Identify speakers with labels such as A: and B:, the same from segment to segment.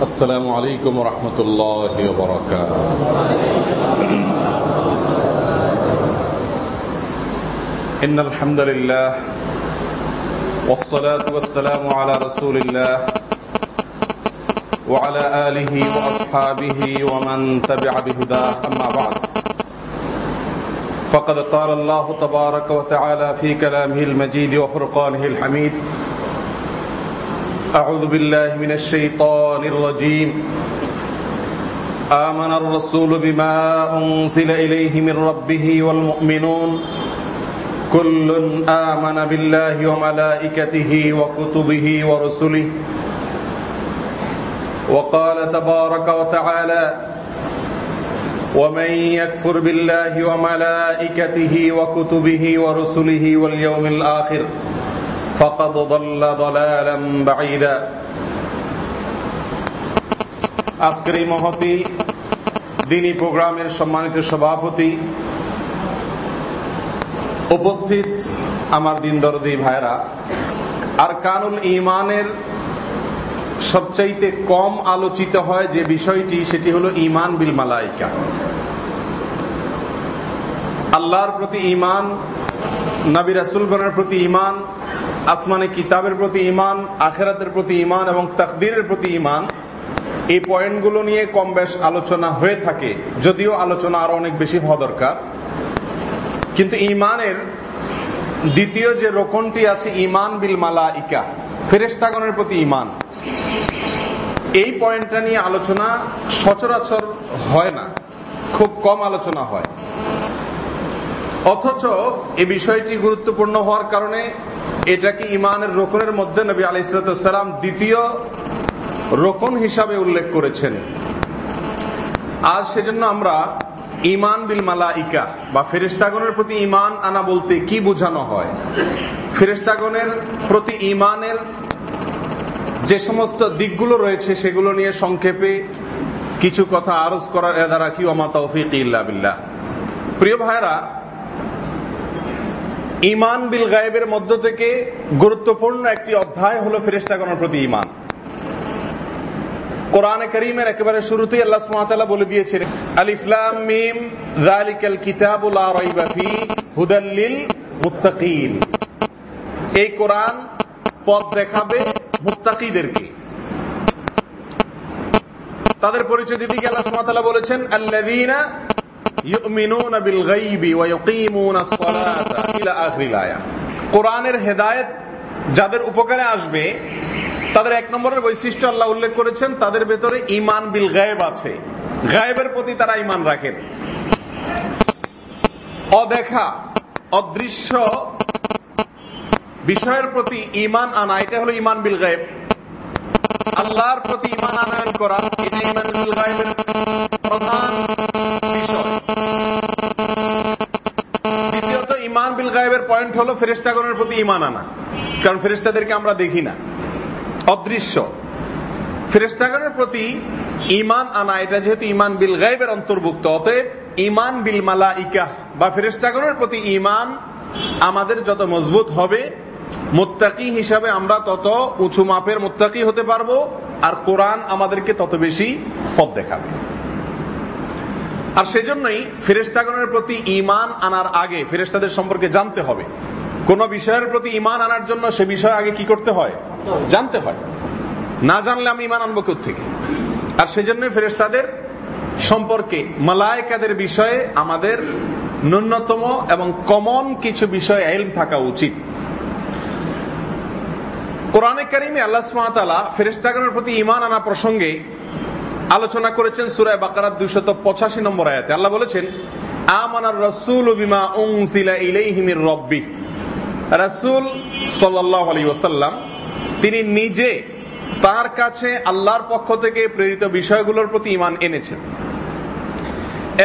A: السلام عليكم ورحمة الله وبركاته. إن الحمد لله والصلاة والسلام على رسول الله وعلى آله وأصحابه ومن تبع بهداه. أما بعد فقد قال الله تبارك وتعالى في كلامه المجيد وفرقانه الحميد أعوذ بالله من الشيطان الرجيم. آمن الرسول بما أنزل إليه من ربه والمؤمنون. كل آمن بالله وملائكته وكتبه ورسله. وقال تبارك وتعالى ومن يكفر بالله وملائكته وكتبه ورسله واليوم الآخر. فقد ضل ضلالا بعيدا আজকের এই মহতি দিনী প্রোগ্রামের সম্মানিত সভাপতি উপস্থিত আমার দিন দরদি ভাইরা আর কানুল ইমানের সবচাইতে কম আলোচিত হয় যে বিষয়টি সেটি হলো ইমান বিল মালাইকা আল্লাহর প্রতি ইমান নবী রাসুলগণের প্রতি ইমান আসমানে কিতাবের প্রতি ইমান আখেরাতের প্রতি ইমান এবং তকদিরের প্রতি ইমান এই পয়েন্টগুলো নিয়ে কম বেশ আলোচনা হয়ে থাকে। যদিও আলোচনা আরও অনেক বেশি হওয়া দরকার। কিন্তু ইমানের দ্বিতীয় যে রোকনটি আছে ইমান বিল মালা ইকা ফেরেস্তাগণের প্রতি ইমান এই পয়েন্টটা নিয়ে আলোচনা সচরাচর হয় না। খুব কম আলোচনা হয়। অথচ এ বিষয়টি গুরুত্বপূর্ণ হওয়ার কারণে এটাকে ইমানের রোকনের মধ্যে নবী আলাইসালাম দ্বিতীয় রোকন হিসাবে উল্লেখ করেছেন? আর সেজন্য আমরা ইমান বিল মালাইকা বা ফেরিস্তাগণের প্রতি ইমান আনা বলতে কি বোঝানো হয়? ফেরিস্তাগণের প্রতি ইমানের যে সমস্ত দিকগুলো রয়েছে সেগুলো নিয়ে সংক্ষেপে কিছু কথা আরজ করার এদা রাখি ওমা তৌফিক ইল্লা বিল্লাহ। প্রিয় ভাইরা ইমান বিল গায়েবের মধ্য থেকে গুরুত্বপূর্ণ একটি অধ্যায় হলো ফেরিস্তাগণের প্রতি ইমান কোরআনে করিমের একেবারে শুরুতেই আল্লাহ সুবহানাহু বলে দিয়েছেন আলিফলাম মিম, যালিকাল কিতাবু লা রাইবা ফি, হুদাল লিল মুত্তাকিন। এই কোরআন পথ দেখাবে মুত্তাকিদেরকে। তাদের পরিচয় গিয়ে আল্লাহ সুবহানাহু বলেছেন, আল্লাযীনা কোরআনের হেদায়েত যাদের উপকারে আসবে, তাদের এক নম্বরের বৈশিষ্ট্য আল্লাহ উল্লেখ করেছেন, তাদের ভেতরে ইমান বিল গায়েব আছে। গায়েবের প্রতি তারা ইমান রাখেন। অদেখা, অদৃশ্য বিষয়ের প্রতি ইমান আনা, এটা হলো ইমান বিল গায়েব আল্লাহর প্রতি ইমান আনয়ন করা, এটা ইমান বিল গায়েবের প্রধান ইমান বিল গায়েবের পয়েন্ট হলো ফেরেস্তাগণের প্রতি ইমান আনা। কারণ ফেরেস্তাদেরকে আমরা দেখি না। অদৃশ্য। ফেরেস্তাগণের প্রতি ইমান আনা, এটা যেহেতু ইমান বিল গাইবের অন্তর্ভুক্ত, অতএব ইমান বিল মালা ইকা বা ফেরেস্তাগণের প্রতি ইমান আমাদের যত মজবুত হবে, মোত্তাকি হিসাবে আমরা তত উঁচু মাপের মোত্তাকি হতে পারব, আর কোরআন আমাদেরকে তত বেশি পথ দেখাবে। আর সেজন্যই ফেরেস্তাগণের প্রতি ইমান আনার আগে ফেরেস্তাদের সম্পর্কে জানতে হবে। কোন বিষয়ের প্রতি ইমান আনার জন্য সে বিষয় আগে কি করতে হয়? জানতে হয়। না জানলে আমি ইমান আনব কোথ থেকে আর সেজন্য ফেরেস্তাদের সম্পর্কে মালায়কাদের বিষয়ে আমাদের ন্যূনতম এবং কমন কিছু বিষয় এলম থাকা উচিত। কোরআনে কারিমে আল্লাহ ফেরেস্তাগণের প্রতি ইমান আনা প্রসঙ্গে আলোচনা করেছেন সুরায় বাকারাত দুইশত পঁচাশি নম্বর আয়াতে। আল্লাহ বলেছেন, আমানার রসুল বিমা রব্বি। রাসুল ওসাল্লাম তিনি নিজে তার কাছে আল্লাহর পক্ষ থেকে প্রেরিত বিষয়গুলোর প্রতি ইমান এনেছেন।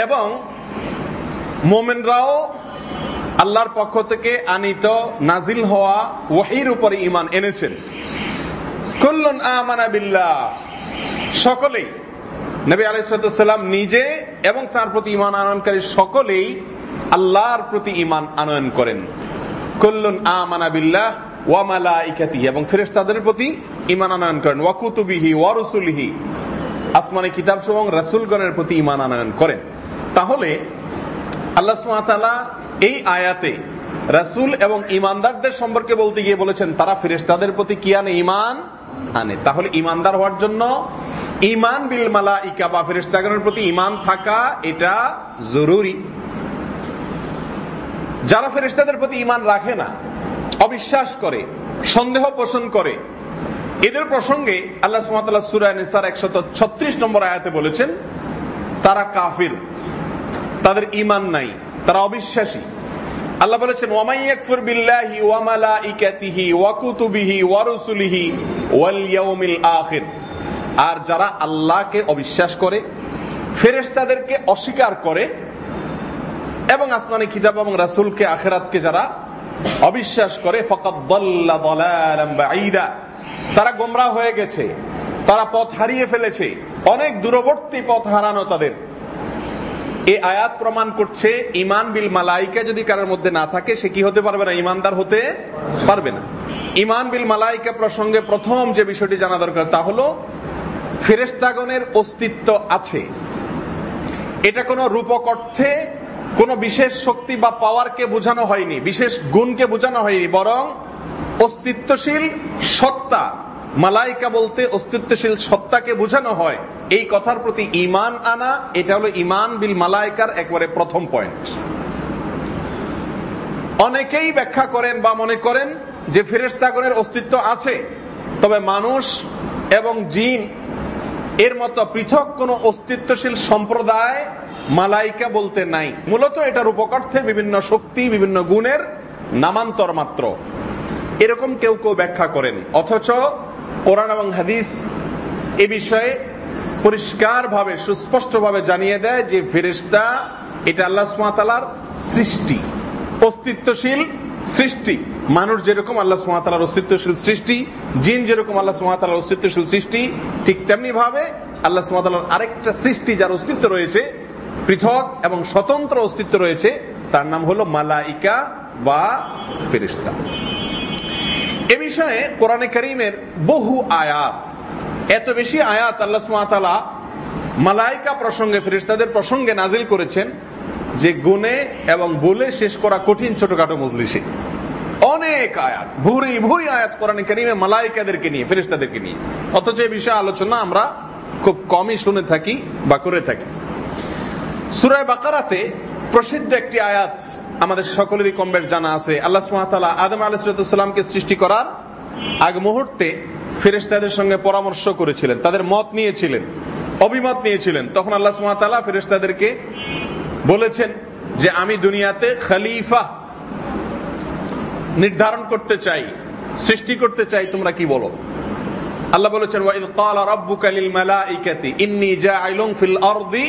A: এবং মোমেনরাও আল্লাহর পক্ষ থেকে আনিত নাজিল হওয়া ওয়াহির উপরে ইমান এনেছেন। কুল্লুন আমানা সকলেই নবী আলাইসাল্লাম নিজে এবং তার প্রতি ইমান আনয়নকারী সকলেই আল্লাহর প্রতি ইমান আনয়ন করেন। কুল্লুন আমানা বিল্লাহ ওয়া মালাইকাতিহি এবং ফেরেশতাদের প্রতি আনয়ন করেন। ওয়া কিতাব প্রতি আনয়ন করেন। তাহলে এই আয়াতে রাসুল এবং ইমানদারদের সম্পর্কে বলতে গিয়ে বলেছেন, তারা ফেরেস্তাদের প্রতি কি আনে ইমান আনে। তাহলে ইমানদার হওয়ার জন্য ইমান বিল মালা ইকা বা ফেরেস্তাগণের প্রতি ইমান থাকা এটা জরুরি। যারা ফেরেস্তাদের প্রতি ইমান রাখে না, অবিশ্বাস করে, সন্দেহ পোষণ করে, এদের প্রসঙ্গে আল্লাহ সুমাতাল্লাহ সুরায় নিসার একশত ছত্রিশ নম্বর আয়াতে বলেছেন, তারা কাফির, তাদের ইমান নাই, তারা অবিশ্বাসী। আল্লাহ বলেছেন ওয়ামাইয়াকফুর বিল্লাহি ওয়া মালাইকাতিহি ওয়া কুতুবিহি ওয়া রুসুলিহি ওয়াল ইয়াউমিল আখির। আর যারা আল্লাহকে অবিশ্বাস করে, ফেরেশতাদেরকে অস্বীকার করে, এবং আসমানি কিতাব এবং রাসূলকে আখিরাতকে যারা অবিশ্বাস করে, ফাকাদ দাল্লা দালালাম বাঈদা। তারা গোমরাহ হয়ে গেছে, তারা পথ হারিয়ে ফেলেছে, অনেক দূরবর্তী পথ হারানো তাদের। এই আয়াত প্রমাণ করছে ইমান বিল মালাইকা যদি কারোর মধ্যে না থাকে, সে কি হতে পারবে না? ইমানদার হতে পারবে না। ইমান বিল মালাইকা প্রসঙ্গে প্রথম যে বিষয়টি জানা দরকার তা হলো ফেরেস্তাগণের অস্তিত্ব আছে। এটা কোন রূপক অর্থে কোন বিশেষ শক্তি বা পাওয়ারকে বোঝানো হয়নি, বিশেষ গুণকে বোঝানো হয়নি, বরং অস্তিত্বশীল সত্তা মালাইকা বলতে অস্তিত্বশীল সত্তাকে বোঝানো হয়। এই কথার প্রতি ইমান আনা, এটা হলো ইমান বিল মালাইকার একবারে প্রথম পয়েন্ট অনেকেই ব্যাখ্যা করেন বা মনে করেন যে ফেরেস্তাগণের অস্তিত্ব আছে, তবে মানুষ এবং জিন এর মতো পৃথক কোন অস্তিত্বশীল সম্প্রদায় মালাইকা বলতে নাই। মূলত এটার উপকর্থে বিভিন্ন শক্তি, বিভিন্ন গুণের নামান্তর মাত্র। এরকম কেউ কেউ ব্যাখ্যা করেন। অথচ কোরআন এবং হাদিস এ বিষয়ে পরিষ্কার ভাবে সুস্পষ্ট ভাবে জানিয়ে দেয় যে ফেরেস্তা এটা আল্লাহ সুমাতালার সৃষ্টি, অস্তিত্বশীল সৃষ্টি। মানুষ যেরকম আল্লাহ সুমাতালার অস্তিত্বশীল সৃষ্টি, জিন যেরকম আল্লাহ সুমাতালার অস্তিত্বশীল সৃষ্টি, ঠিক তেমনি ভাবে আল্লাহ সুমাতালার আরেকটা সৃষ্টি যার অস্তিত্ব রয়েছে, পৃথক এবং স্বতন্ত্র অস্তিত্ব রয়েছে, তার নাম হলো মালাইকা বা ফেরিস্তা এ বিষয়ে কোরআনে করিমের বহু আয়াত। এত বেশি আয়াত আল্লাহ মালাইকা প্রসঙ্গে ফেরিস্তাদের প্রসঙ্গে নাজিল করেছেন যে গুনে এবং বলে শেষ করা কঠিন ছোটখাটো মজলিসে। অনেক আয়াত, ভুরি ভুরি আয়াত কোরআন করিমে মালাইকাদেরকে নিয়ে ফেরিস্তাদেরকে নিয়ে। অথচ এই বিষয়ে আলোচনা আমরা খুব কমই শুনে থাকি বা করে থাকি। সুরায় বাকারাতে প্রসিদ্ধ একটি আয়াত আমাদের সকলেরই কমবেশ জানা আছে। আল্লাহ সুমাতালা আদম আলাইসালামকে সৃষ্টি করার আগ মুহূর্তে ফেরেস্তাদের সঙ্গে পরামর্শ করেছিলেন, তাদের মত নিয়েছিলেন, অভিমত নিয়েছিলেন। তখন আল্লাহ সুমাতালা ফেরেস্তাদেরকে বলেছেন যে, আমি দুনিয়াতে খালিফা নির্ধারণ করতে চাই, সৃষ্টি করতে চাই, তোমরা কি বলো? আল্লাহ বলেছেন ওয়াইদ ক্বালা রাব্বুকা লিল মালাঈকাতি ইন্নী জাআইলুন ফিল আরদি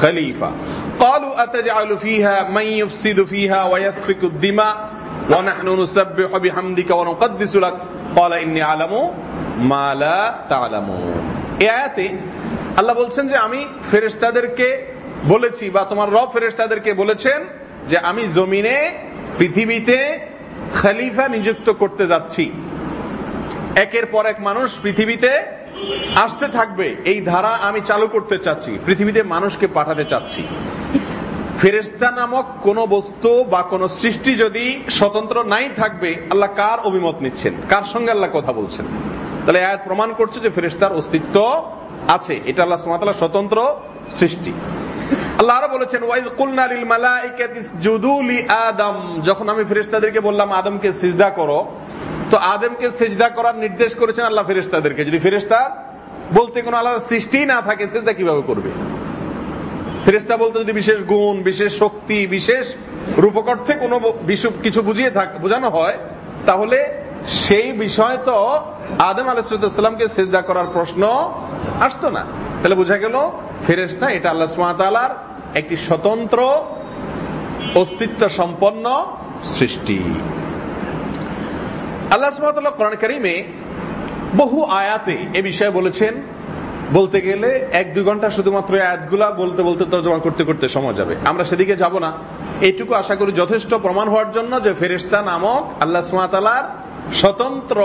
A: খলিফা। ক্বালু আতাজআলু ফিহা, মান ফিহা ওয়া ইয়াসফিকু দিমা ওয়া নাহনু নুসাব্বিহু বিহামদিকা ওয়া নুকদ্দিসু লাক। ইন্নী আ'লামু মা লা তা'লামুন। এই আয়াতে আল্লাহ বলছেন যে, আমি ফেরেশতাদেরকে বলেছি বা তোমার রব ফেরেশতাদেরকে বলেছেন যে, আমি জমিনে, পৃথিবীতে খলিফা নিযুক্ত করতে যাচ্ছি। একের পর এক মানুষ পৃথিবীতে আসতে থাকবে। এই ধারা আমি চালু করতে চাচ্ছি, পৃথিবীতে মানুষকে পাঠাতে চাচ্ছি। ফেরেস্তা নামক কোন বস্তু বা কোন সৃষ্টি যদি স্বতন্ত্র নাই থাকবে, আল্লাহ কার অভিমত নিচ্ছেন? কার সঙ্গে আল্লাহ কথা বলছেন? তাহলে আয়াত প্রমাণ করছে যে ফেরেস্তার অস্তিত্ব আছে। এটা আল্লাহ সুমাতাল্লাহ স্বতন্ত্র সৃষ্টি। আল্লাহ আরও বলেছেন ওয়াইদ কুলনালিল মালাইকাতি জুদুলি আদম। যখন আমি ফেরেশতাদেরকে বললাম, আদমকে সিজদা করো। তো আদেমকে সেজদা করার নির্দেশ করেছেন আল্লাহ ফেরেশতাদেরকে। যদি ফেরেশতা বলতে কোনো আলাদা সৃষ্টি না থাকে, সেজদা কীভাবে করবে? ফেরেশতা বলতে যদি বিশেষ গুণ, বিশেষ শক্তি, বিশেষ রূপক অর্থে কোনো কিছু বুঝিয়ে থাক বোঝানো হয়, তাহলে সেই বিষয় তো আদম আলাইসালামকে সেজদা করার প্রশ্ন আসতো না। তাহলে বোঝা গেল ফেরেস্তা এটা আল্লাহ সুমাতালার একটি স্বতন্ত্র অস্তিত্ব সম্পন্ন সৃষ্টি। আল্লাহ কোরআন করিমে বহু আয়াতে এ বিষয়ে বলেছেন, বলতে গেলে এক দুই ঘণ্টা শুধুমাত্র আয়াতগুলা বলতে বলতে তর্জমা করতে করতে সময় যাবে। আমরা সেদিকে যাব না। এইটুকু আশা করি যথেষ্ট প্রমাণ হওয়ার জন্য যে ফেরিস্তা নামক আল্লাহ সুমাতালার স্বতন্ত্র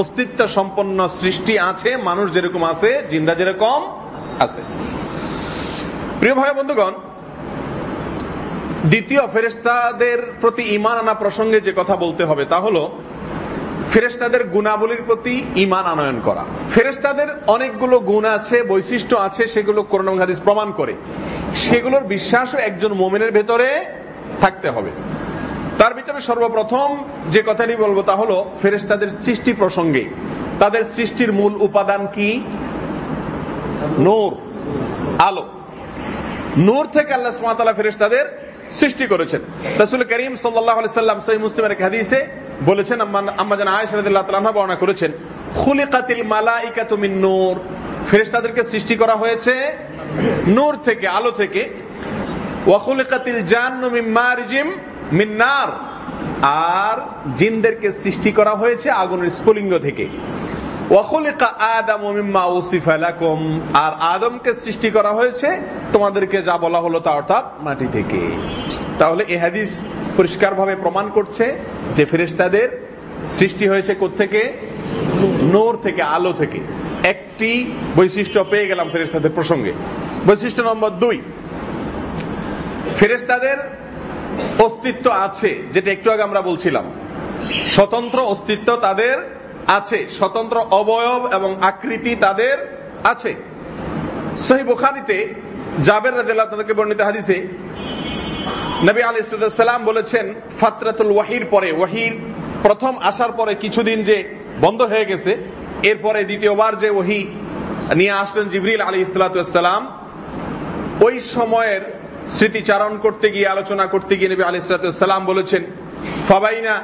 A: অস্তিত্ব সম্পন্ন সৃষ্টি আছে, মানুষ যেরকম আছে, জিন্দা যেরকম আছে। প্রিয় ভাই বন্ধুগণ, দ্বিতীয় ফেরেস্তাদের প্রতি ইমান আনা প্রসঙ্গে যে কথা বলতে হবে তা হলো ফেরেস্তাদের গুণাবলীর প্রতি ইমান আনয়ন করা। ফেরেস্তাদের অনেকগুলো গুণ আছে, বৈশিষ্ট্য আছে, সেগুলো করোনা হাদিস প্রমাণ করে। সেগুলোর বিশ্বাসও একজন মোমেনের ভেতরে থাকতে হবে। তার ভিতরে সর্বপ্রথম যে কথাটি বলব তা হলো ফেরেস্তাদের সৃষ্টি প্রসঙ্গে। তাদের সৃষ্টির মূল উপাদান কি? নূর, আলো। নূর থেকে আল্লাহ সুমাতালা ফেরেস্তাদের সৃষ্টি করেছেন। রসুল করিম সাল্লাহ সাল্লাম সহি মুসলিমের হাদিসে বলেছেন আম্মাজান আয়সাল্লাহ বর্ণনা করেছেন, খুলিকাতিল মালাইকা তুমি নূর। ফেরেস্তাদেরকে সৃষ্টি করা হয়েছে নূর থেকে, আলো থেকে। আর জিনদেরকে সৃষ্টি করা হয়েছে আগুনের স্ফুলিঙ্গ থেকে। আর আদমকে সৃষ্টি করা হয়েছে তোমাদেরকে যা বলা হলো তা অর্থাৎ মাটি থেকে। তাহলে এ হাদিস পরিষ্কার ভাবে প্রমাণ করছে যে ফেরেস্তাদের সৃষ্টি হয়েছে থেকে নোর থেকে, আলো থেকে। একটি বৈশিষ্ট্য পেয়ে গেলাম ফেরেস্তাদের প্রসঙ্গে। বৈশিষ্ট্য নম্বর দুই ফেরেস্তাদের অস্তিত্ব আছে, যেটা একটু আগে আমরা বলছিলাম। স্বতন্ত্র অস্তিত্ব তাদের আছে, স্বতন্ত্র অবয়ব এবং আকৃতি তাদের আছে। সহি বুখারিতে জাবের রাদিল্লাহ তাদেরকে বর্ণিত হাদিসে নবী আলী সালাম বলেছেন, ফাতরাতুল ওয়াহির পরে, ওয়াহির প্রথম আসার পরে কিছুদিন যে বন্ধ হয়ে গেছে, এরপরে দ্বিতীয়বার যে ওহি নিয়ে আসলেন জিবরিল আলী ইসলাতাম ওই সময়ের স্মৃতিচারণ করতে গিয়ে, আলোচনা করতে গিয়ে নবী আলী ইসলাতাম বলেছেন, ফাবাইনা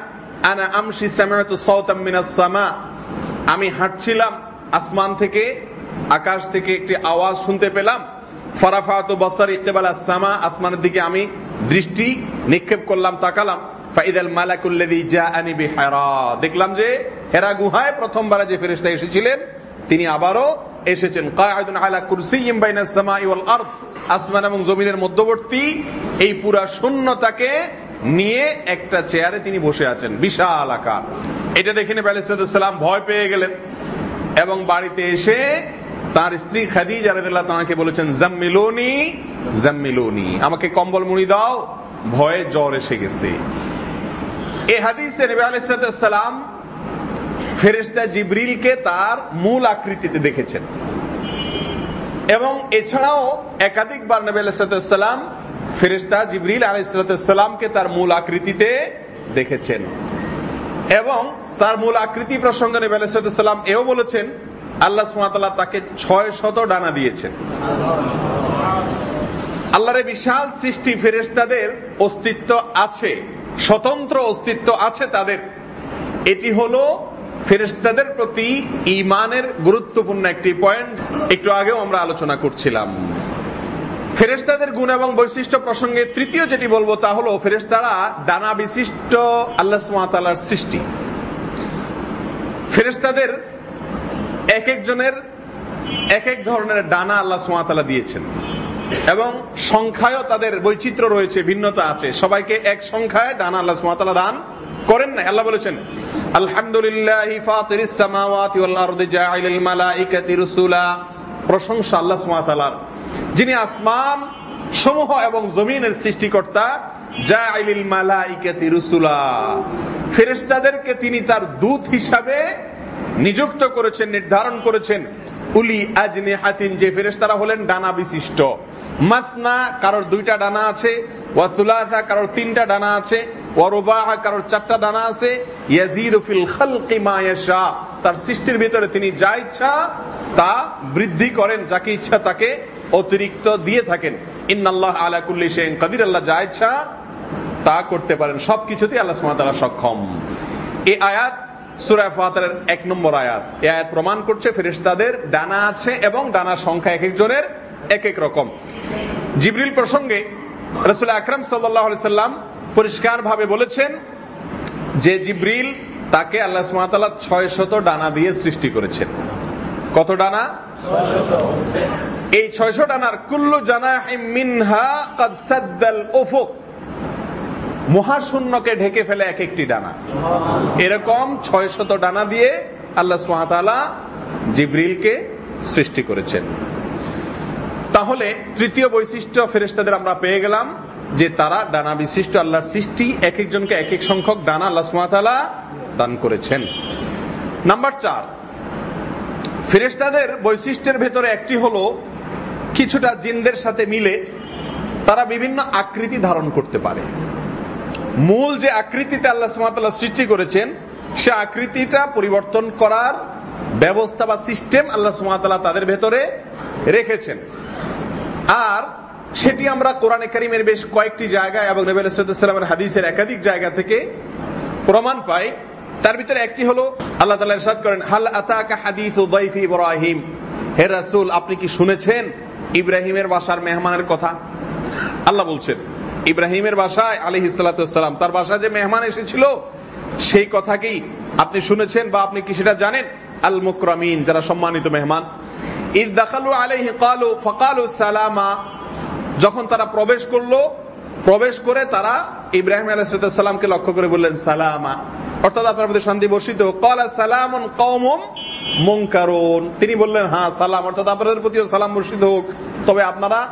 A: আনা আমশি সামা। আমি হাঁটছিলাম আসমান থেকে, আকাশ থেকে একটি আওয়াজ শুনতে পেলাম। ফারাফাতু বাসার ইকবাল সামা, আসমানের দিকে আমি দৃষ্টি নিক্ষেপ করলাম, তাকালাম। ফাইদাল মালাকুল্লাযী জাআনি বিহারা। দেখলাম যে হেরা গুহায় প্রথমবার যে ফেরেশতা এসেছিলেন, তিনি আবারও এসেছেন। কায়দুন আলা কুরসিয়্যিম বাইনাস সামাই ওয়াল আরদ। আসমান এবং জমিনের মধ্যবর্তী এই পুরা শূন্যতাকে নিয়ে একটা চেয়ারে তিনি বসে আছেন, বিশাল আকার। এটা দেখে নেবে আলাইসালাম ভয় পেয়ে গেলেন এবং বাড়িতে এসে তার স্ত্রী খাদিজা রাদিয়াল্লাহু তাআলাকে বলেছেন, জাম্মিলুনি জাম্মিলুনি, আমাকে কম্বল মুড়ি দাও, ভয়ে জ্বর এসে গেছে। এই হাদিসে নবী আলাইহিস সালাম ফেরেশতা জিবরিলকে তার মূল আকৃতিতে দেখেছেন। এবং এছাড়াও একাধিকবার নবী আলাইহিস ফেরেশতা জিবরিল আলাইহিসসালামকে তার মূল আকৃতিতে দেখেছেন। এবং তার মূল আকৃতি প্রসঙ্গে নবী আলাইহিসসালাম এও বলেছেন, আল্লাহ সুবহানাহু তাকে ছয় শত ডানা দিয়েছেন। আল্লাহর বিশাল সৃষ্টি ফেরেশতাদের অস্তিত্ব আছে, স্বতন্ত্র অস্তিত্ব আছে তাদের। এটি হলো ফেরেশতাদের প্রতি ইমানের গুরুত্বপূর্ণ একটি পয়েন্ট। একটু আগেও আমরা আলোচনা করছিলাম। ফেরেস্তাদের গুণ এবং বৈশিষ্ট্য প্রসঙ্গে তৃতীয় যেটি বলব তা হলো ফেরেস্তারা ডানা বিশিষ্ট আল্লাহ সুমাতালার সৃষ্টি ফেরেস্তাদের এক একজনের এক এক ধরনের ডানা আল্লাহ সুমাতালা দিয়েছেন এবং সংখ্যায়ও তাদের বৈচিত্র্য রয়েছে, ভিন্নতা আছে। সবাইকে এক সংখ্যায় ডানা আল্লাহ সুমাতালা দান করেন না আল্লাহ বলেছেন, আলহামদুলিল্লাহ প্রশংসা আল্লাহ সুমাতালার যিনি আসমান সমূহ এবং জমিনের সৃষ্টিকর্তা ফেরেস্তাদেরকে তিনি তার দূত হিসাবে নিযুক্ত করেছেন, নির্ধারণ করেছেন। উলি আজনে হাতিন যে ফেরেস্তারা হলেন ডানা বিশিষ্ট। মাতনা কারোর দুইটা ডানা আছে ওয়াতুলাথা কারোর তিনটা ডানা আছে। ওয়ারুবাহা কারোর চারটা ডানা আছে। ইয়াজিদুফিল খালকি মা ইয়াশা। তার সৃষ্টির ভিতরে তিনি যা ইচ্ছা তা বৃদ্ধি করেন, যাকে ইচ্ছা তাকে অতিরিক্ত দিয়ে থাকেন। ইন্নাল্লাহ আলা কুল্লি শেন কাদির, আল্লাহ যা ইচ্ছা তা করতে পারেন। সবকিছুতে আল্লাহ সুমাতারা সক্ষম। এই আয়াত ফাতারের এক নম্বর আয়াত। এই আয়াত প্রমাণ করছে ফেরেশতাদের ডানা আছে এবং ডানার সংখ্যা এক একজনের এক এক রকম। জিবরিল প্রসঙ্গে রসুল আকরম সাল্লাম পরিষ্কার ভাবে বলেছেন যে জিব্রিল তাকে আল্লাহ সুমাতাল্লাহ ছয় শত ডানা দিয়ে সৃষ্টি করেছেন। কত ডানা? এই ছয়শো ডানার কুল্লু মহাশূন্যকে ঢেকে ফেলে এক একটি ডানা। এরকম ছয় শত ডানা দিয়ে আল্লাহ সুহাতালা জিব্রিলকে সৃষ্টি করেছেন। তাহলে তৃতীয় বৈশিষ্ট্য ফেরেস্তাদের আমরা পেয়ে গেলাম যে তারা ডানা বিশিষ্ট আল্লাহর সৃষ্টি এক একজনকে এক এক সংখ্যক ডানা আল্লাহ দান করেছেন। নাম্বার চার ফেরেস্তাদের বৈশিষ্ট্যের ভেতরে একটি হলো কিছুটা জিনদের সাথে মিলে তারা বিভিন্ন আকৃতি ধারণ করতে পারে। মূল যে আকৃতিতে আল্লাহ সৃষ্টি করেছেন, সে আকৃতিটা পরিবর্তন করার ব্যবস্থা বা সিস্টেম আল্লাহ সুমাতাল্লাহ তাদের ভেতরে রেখেছেন। আর সেটি আমরা কোরআনে করিমের বেশ কয়েকটি জায়গায় এবং নবী আলাইসালামের হাদিসের একাধিক জায়গা থেকে প্রমাণ পাই। তার ভিতরে একটি হলো, আল্লাহ তালা ইরশাদ করেন, হাল আতাকা হাদিস উদাইফি ইব্রাহিম? হে রাসূল, আপনি কি শুনেছেন ইব্রাহিমের বাসার মেহমানের কথা? আল্লাহ বলছেন, ইব্রাহিমের বাসায় আলী হিসালাম তার বাসায় যে মেহমান এসেছিল, সেই কথাকেই আপনি শুনেছেন বা আপনি কি সেটা জানেন? আল মুকরামিন যারা সম্মানিত মেহমান। ইদ দাখালু আলাইহি কালু ফকালু সালামা। যখন তারা প্রবেশ করল, প্রবেশ করে তারা ইব্রাহিম আলাইসালামকে লক্ষ্য করে বললেন, সালামা। অর্থাৎ আপনার মধ্যে শান্তি বর্ষিত কলা সালাম কৌমম মঙ্কারুন তিনি বললেন হ্যাঁ সালাম। অর্থাৎ আপনাদের প্রতিও সালাম বর্ষিত হোক। তবে আপনারা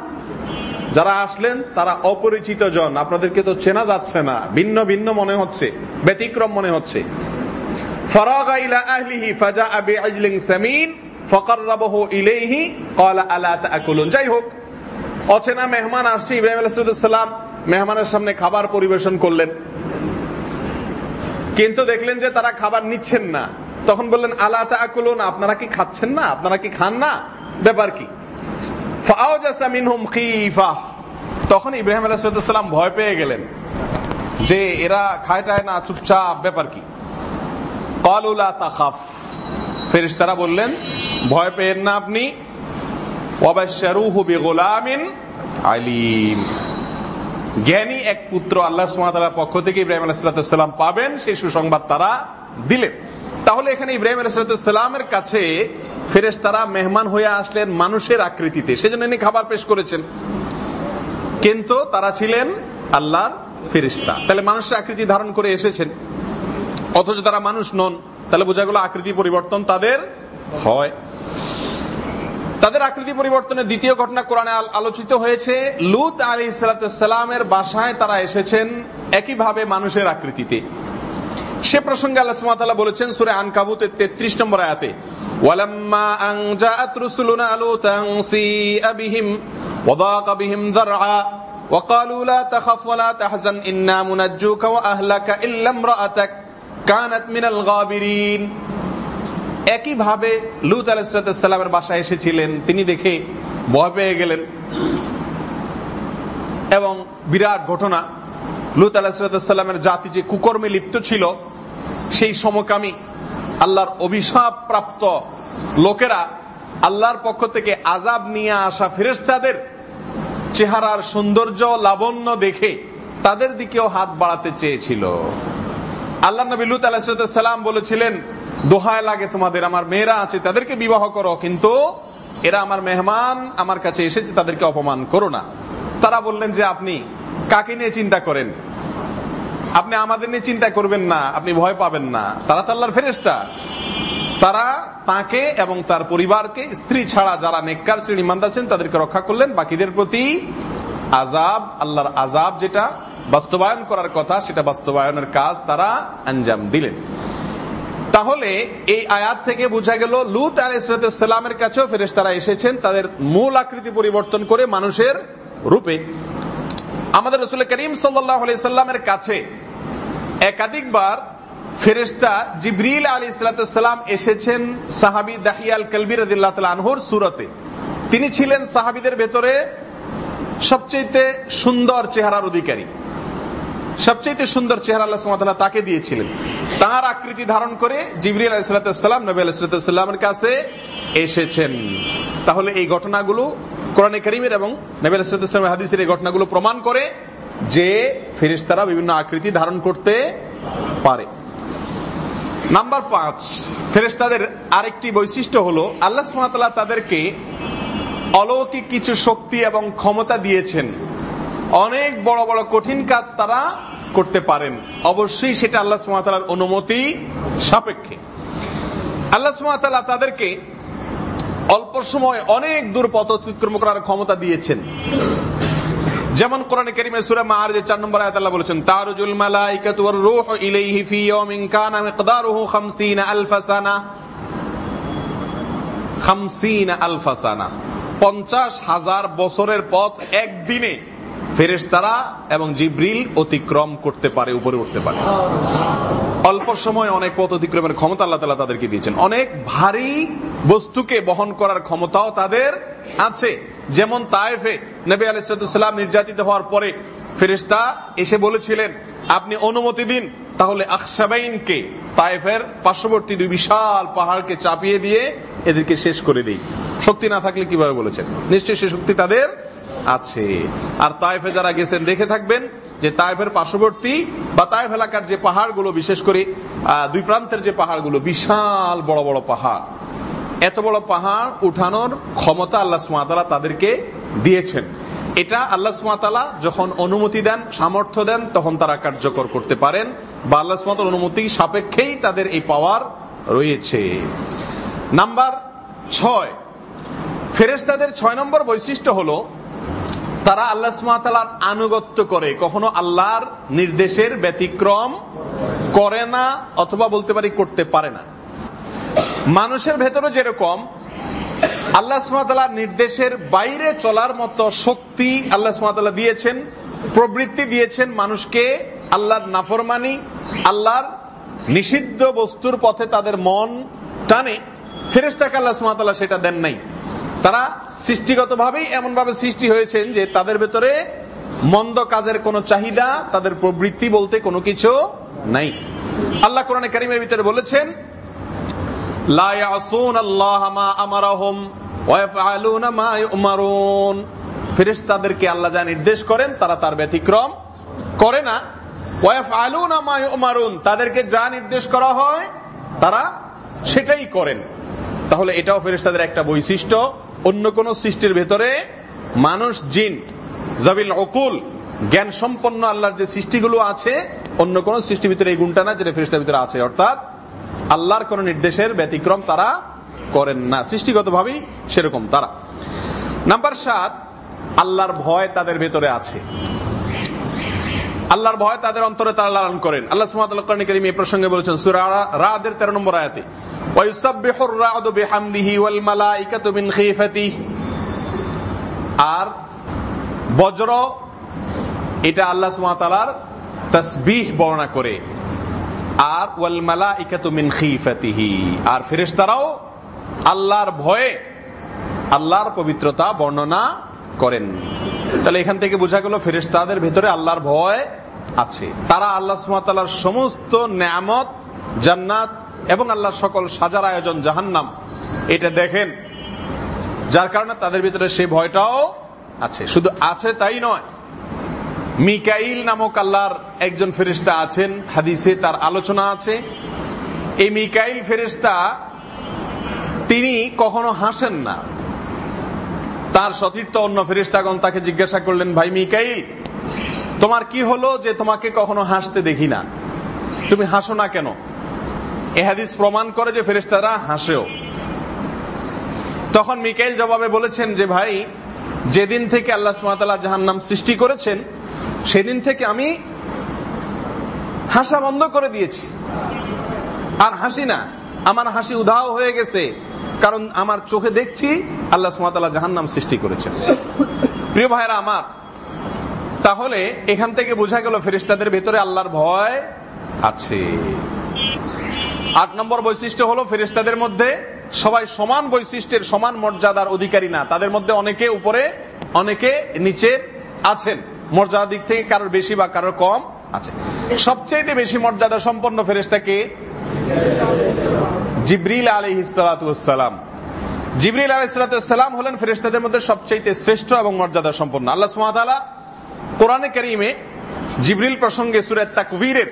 A: যারা আসলেন, তারা অপরিচিত জন। আপনাদেরকে তো চেনা যাচ্ছে না। ভিন্ন ভিন্ন মনে হচ্ছে, ব্যতিক্রম মনে হচ্ছে। ফকরাবহু ইলাইহি ক্বালা আলা তাকুলুন যাই হোক, অচেনা মেহমান আসছে, ইব্রাহিম আলাইহিসসালাম মেহমানের সামনে খাবার পরিবেশন করলেন। কিন্তু দেখলেন যে তারা খাবার নিচ্ছেন না। তখন বললেন, আলা তাকুলুন আপনারা কি খাচ্ছেন না? আপনারা কি খান না? ব্যাপার কি? তখন ইব্রাহিম আলাহাম ভয় পেয়ে গেলেন যে, এরা খায় টায় না, চুপচাপ? ব্যাপার কি? কলুলা তাকাফ ফেরিশতারা বললেন, ভয় পেয়েন না আপনি। জ্ঞানী এক পুত্র আল্লাহ সুমাতার পক্ষ থেকে ইব্রাহিম আলাহাম পাবেন সেই সুসংবাদ তারা দিলেন। তাহলে এখানে ইব্রাহিম আলাইসালামের কাছে ফেরেস তারা মেহমান হয়ে আসলেন মানুষের আকৃতিতে। সেজন্য ইনি খাবার পেশ করেছেন। কিন্তু তারা ছিলেন আল্লাহর ফেরিস্তা তাহলে মানুষের আকৃতি ধারণ করে এসেছেন। অথচ তারা মানুষ নন তাহলে বোঝা গেল আকৃতি পরিবর্তন তাদের হয় তাদের আকৃতি পরিবর্তনের দ্বিতীয় ঘটনা কোরআনে আলোচিত হয়েছে লুত আলী সালামের বাসায় তারা এসেছেন একইভাবে মানুষের আকৃতিতে সে প্রসঙ্গে আল্লাহ সুবহানাহু বলেছেন সূরা আনকাবুতের 33 নম্বর আয়াতে ওয়ালাম্মা আন জাআত রুসুলুনা লুতান সিআ বিহিম ওয়াদাqa বিহিম যারআ وقالوا لا تخف ولا تحزن إنا منجوك وأهلك إلا امرأتك কানাত মিনাল একইভাবে লুত আলাইসালামের বাসায় এসেছিলেন। তিনি দেখে ভয় পেয়ে গেলেন। এবং বিরাট ঘটনা, লুত আলাহিসাল্লামের জাতি যে কুকর্মে লিপ্ত ছিল, সেই সমকামী আল্লাহর অভিশাপ প্রাপ্ত লোকেরা আল্লাহর পক্ষ থেকে আজাব নিয়ে আসা ফেরেস্তাদের চেহারার সৌন্দর্য লাবণ্য দেখে তাদের দিকেও হাত বাড়াতে চেয়েছিল। আল্লাহ নবী লুত আলাহিসাল্লাম বলেছিলেন, দোহায় লাগে তোমাদের, আমার মেয়েরা আছে, তাদেরকে বিবাহ করো, কিন্তু এরা আমার মেহমান, আমার কাছে এসেছে, তাদেরকে অপমান করো না। তারা বললেন যে, আপনি কাকে নিয়ে চিন্তা করেন? আপনি আমাদের নিয়ে চিন্তা করবেন না, আপনি ভয় পাবেন না। তারা তো আল্লাহর ফেরেস্তা তারা তাকে এবং তার পরিবারকে, স্ত্রী ছাড়া যারা নেককার শ্রেণি মান্দাছেন তাদেরকে রক্ষা করলেন। বাকিদের প্রতি আজাব আল্লাহর আজাব যেটা বাস্তবায়ন করার কথা, সেটা বাস্তবায়নের কাজ তারা আঞ্জাম দিলেন। তাহলে এই আয়াত থেকে বোঝা গেল, লুত আলাইসালামের কাছেও ফেরেস তারা এসেছেন, তাদের মূল আকৃতি পরিবর্তন করে মানুষের রূপে। আমাদের রসুল করিম সাল্লামের কাছে একাধিকবার ফেরেস্তা জিবরিল আলী সালাম এসেছেন, সাহাবি দাহিয়াল কলবির আনহুর সুরতে। তিনি ছিলেন সাহাবিদের ভেতরে সবচেয়ে সুন্দর চেহারার অধিকারী। সবচেয়ে সুন্দর চেহারা আল্লাহ তাকে দিয়েছিলেন। তার আকৃতি ধারণ করে জিবরিল আলাইসালাম নবী আলাইসালামের কাছে এসেছেন। তাহলে এই ঘটনাগুলো কোরআনে করিমের এবং নবী আলাইসালামের হাদিসের এই ঘটনাগুলো প্রমাণ করে যে ফেরিস্তারা বিভিন্ন আকৃতি ধারণ করতে পারে। নাম্বার পাঁচ ফেরেস্তাদের আরেকটি বৈশিষ্ট্য হলো আল্লাহ তাদেরকে অলৌকিক কিছু শক্তি এবং ক্ষমতা দিয়েছেন। অনেক বড় বড় কঠিন কাজ তারা করতে পারেন। অবশ্যই সেটা আল্লাহ সুমাতালার অনুমতি সাপেক্ষে। আল্লাহ সুমাতালা তাদেরকে অল্প সময় অনেক দূর পথ অতিক্রম করার ক্ষমতা দিয়েছেন। যেমন কোরআন কারীমে সূরা মাআরিজ 4 নম্বর আয়াত বলেছেন, তারুজুল মালাইকাতু ওয়ার রূহু ইলাইহি ফি ইয়াওমিন কানা মিকদারুহু 50 আলফ সানা। 50 আলফ সানা। 50 হাজার বছরের পথ একদিনে ফেরেশতারা এবং জিব্রিল অতিক্রম করতে পারে, উপরে উঠতে পারে। অল্প সময় অনেক পথ অতিক্রমের ক্ষমতা আল্লাহ তালা তাদেরকে দিয়েছেন। অনেক ভারী বস্তুকে বহন করার ক্ষমতাও তাদের আছে। যেমন তায়েফে নবী আলাইসালাম নির্যাতিত হওয়ার পরে ফেরিস্তা এসে বলেছিলেন, আপনি অনুমতি দিন, তাহলে আকসাবাইনকে তায়েফের পার্শ্ববর্তী দুই বিশাল পাহাড়কে চাপিয়ে দিয়ে এদেরকে শেষ করে দেই। শক্তি না থাকলে কীভাবে বলেছেন? নিশ্চয়ই সে শক্তি তাদের আছে। আর তাইফে যারা গেছেন, দেখে থাকবেন যে তাইফের পার্শ্ববর্তী বা তাইফ এলাকার যে পাহাড়গুলো, বিশেষ করে দুই প্রান্তের যে পাহাড়গুলো, বিশাল বড় বড় পাহাড়। এত বড় পাহাড় উঠানোর ক্ষমতা আল্লাহ সুমাতালা তাদেরকে দিয়েছেন। এটা আল্লাহ সুমাতালা যখন অনুমতি দেন, সামর্থ্য দেন, তখন তারা কার্যকর করতে পারেন বা আল্লাহ সুমাতার অনুমতি সাপেক্ষেই তাদের এই পাওয়ার রয়েছে। নাম্বার ছয় ফেরেস্তাদের ছয় নম্বর বৈশিষ্ট্য হলো তারা আল্লাহ সুমাতালার আনুগত্য করে। কখনো আল্লাহর নির্দেশের ব্যতিক্রম করে না অথবা বলতে পারি করতে পারে না। মানুষের ভেতরে যেরকম, আল্লাহ সুমাতালার নির্দেশের বাইরে চলার মতো শক্তি আল্লাহ সুমাতালা দিয়েছেন, প্রবৃত্তি দিয়েছেন মানুষকে আল্লাহর নাফরমানি, আল্লাহর নিষিদ্ধ বস্তুর পথে তাদের মন টানে। ফেরেস্তাকে আল্লাহ সুমাতালা সেটা দেন নাই। তারা সৃষ্টিগত ভাবেই এমন ভাবে সৃষ্টি হয়েছেন যে তাদের ভেতরে মন্দ কাজের কোন চাহিদা, তাদের প্রবৃত্তি বলতে কোনো কিছু নাই। আল্লাহ কোরআনে কারিমের ভিতরে বলেছেন ফেরেশতাদেরকে আল্লাহ যা নির্দেশ করেন, তারা তার ব্যতিক্রম করে না। তাদেরকে যা নির্দেশ করা হয়, তারা সেটাই করেন। তাহলে এটাও ফেরেশতাদের একটা বৈশিষ্ট্য। অন্য কোন সৃষ্টির ভেতরে মানুষ জিন, জাবিল, অকুল জ্ঞান সম্পন্ন আল্লাহর যে সৃষ্টিগুলো আছে, অন্য কোন সৃষ্টির ভিতরে এই গুণটা না যেটা ফেরেশতার ভিতরে আছে। অর্থাৎ আল্লাহর কোন নির্দেশের ব্যতিক্রম তারা করেন না। সৃষ্টিগত ভাবেই সেরকম তারা। নাম্বার সাত, আল্লাহর ভয় তাদের ভেতরে আছে। আল্লাহর ভয় তাদের অন্তরে তারা লালন করেন। আল্লাহ সুমাত এই প্রসঙ্গে বলেছেন, সুরা রাদের তেরো নম্বর আয়াতে। আর বজ্র, এটা আল্লাহ সুমাতালার তসবিহ বর্ণনা করে। আর ওয়াল মালা ইকাতুমিন খিফাতিহি। আর ফেরেশতারাও আল্লাহর ভয়ে আল্লাহর পবিত্রতা বর্ণনা করেন। তাহলে এখান থেকে বোঝা গেল ফেরেশতাদের ভেতরে আল্লাহর ভয় আছে। তারা আল্লাহ সুমাতালার সমস্ত নামত জান্নাত এবং আল্লাহর সকল সাজার আয়োজন জাহান্নাম। এটা দেখেন, যার কারণে তাদের ভিতরে সেই ভয়টাও আছে। শুধু আছে তাই নয়, মিকাইল নামক আল্লাহর একজন ফেরিস্তা আছেন, হাদিসে তার আলোচনা আছে। এই মিকাইল ফেরিস্তা তিনি কখনো হাসেন না। তার সতীর্থ অন্য ফেরিস্তাগণ তাকে জিজ্ঞাসা করলেন, ভাই মিকাইল, তোমার কি হলো যে তোমাকে কখনো হাসতে দেখি না? তুমি হাসো না কেন? এ হাদিস প্রমাণ করে যে ফেরিস্তারা হাসেও। তখন মিকাইল জবাবে বলেছেন যে, ভাই, যেদিন থেকে আল্লাহ সুমাতাল্লাহ জাহান নাম সৃষ্টি করেছেন, সেদিন থেকে আমি হাসা বন্ধ করে দিয়েছি। আর হাসি না, আমার হাসি উধাও হয়ে গেছে, কারণ আমার চোখে দেখছি আল্লাহ সুমাতাল্লাহ জাহান নাম সৃষ্টি করেছেন। প্রিয় ভাইরা আমার, তাহলে এখান থেকে বোঝা গেল ফেরিস্তাদের ভেতরে আল্লাহর ভয় আছে। আট নম্বর বৈশিষ্ট্য হলো ফেরিস্তাদের মধ্যে সবাই সমান বৈশিষ্ট্যের সমান মর্যাদার অধিকারী না। তাদের মধ্যে অনেকে উপরে, অনেকে নিচে আছেন। মর্যাদার দিক থেকে কারোর বেশি বা কারোর কম আছে। সবচেয়ে বেশি মর্যাদা সম্পন্ন ফেরেস্তাকে জিব্রিল আলী ইসালাতাম জিবরিল আলাইসালাম হলেন ফেরেস্তাদের মধ্যে সবচেয়ে শ্রেষ্ঠ এবং মর্যাদা সম্পন্ন। আল্লাহ কোরআনে করিমে জিবরিল প্রসঙ্গে সুরেত তাকবীরের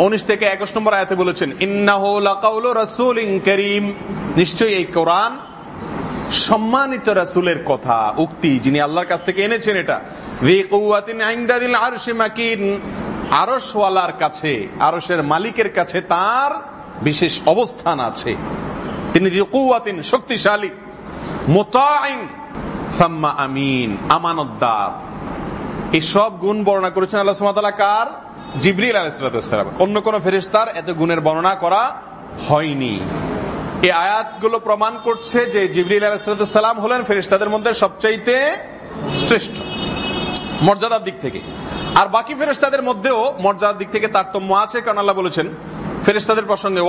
A: উনিশ থেকে একুশ নম্বর আয়াতে বলেছেন করিম। নিশ্চয়ই এই কোরআন সম্মানিত রাসুলের কথা, উক্তি, যিনি আল্লাহর কাছ থেকে এনেছেন এটা। আরসওয়ালার কাছে আরসের মালিকের কাছে তার বিশেষ অবস্থান আছে। তিনি কৌয়াতিন শক্তিশালী। মোতাইন। সাম্মা আমিন। আমানতদার। এই সব গুণ বর্ণনা করেছেন আল্লাহ সুমাতালা কার? জিবরিল আলাইসালাম অন্য কোন ফেরিস্তার এত গুণের বর্ণনা করা হয়নি। এই আয়াতগুলো প্রমাণ করছে যে জিবরিল আলাইসালাম হলেন ফেরিস্তাদের মধ্যে সবচাইতে শ্রেষ্ঠ, মর্যাদার দিক থেকে। আর বাকি ফেরেস্তাদের মধ্যেও মর্যাদার দিক থেকে তারতম্য আছে, কারণ আল্লাহ বলেছেন ফেরেস্তাদের প্রসঙ্গে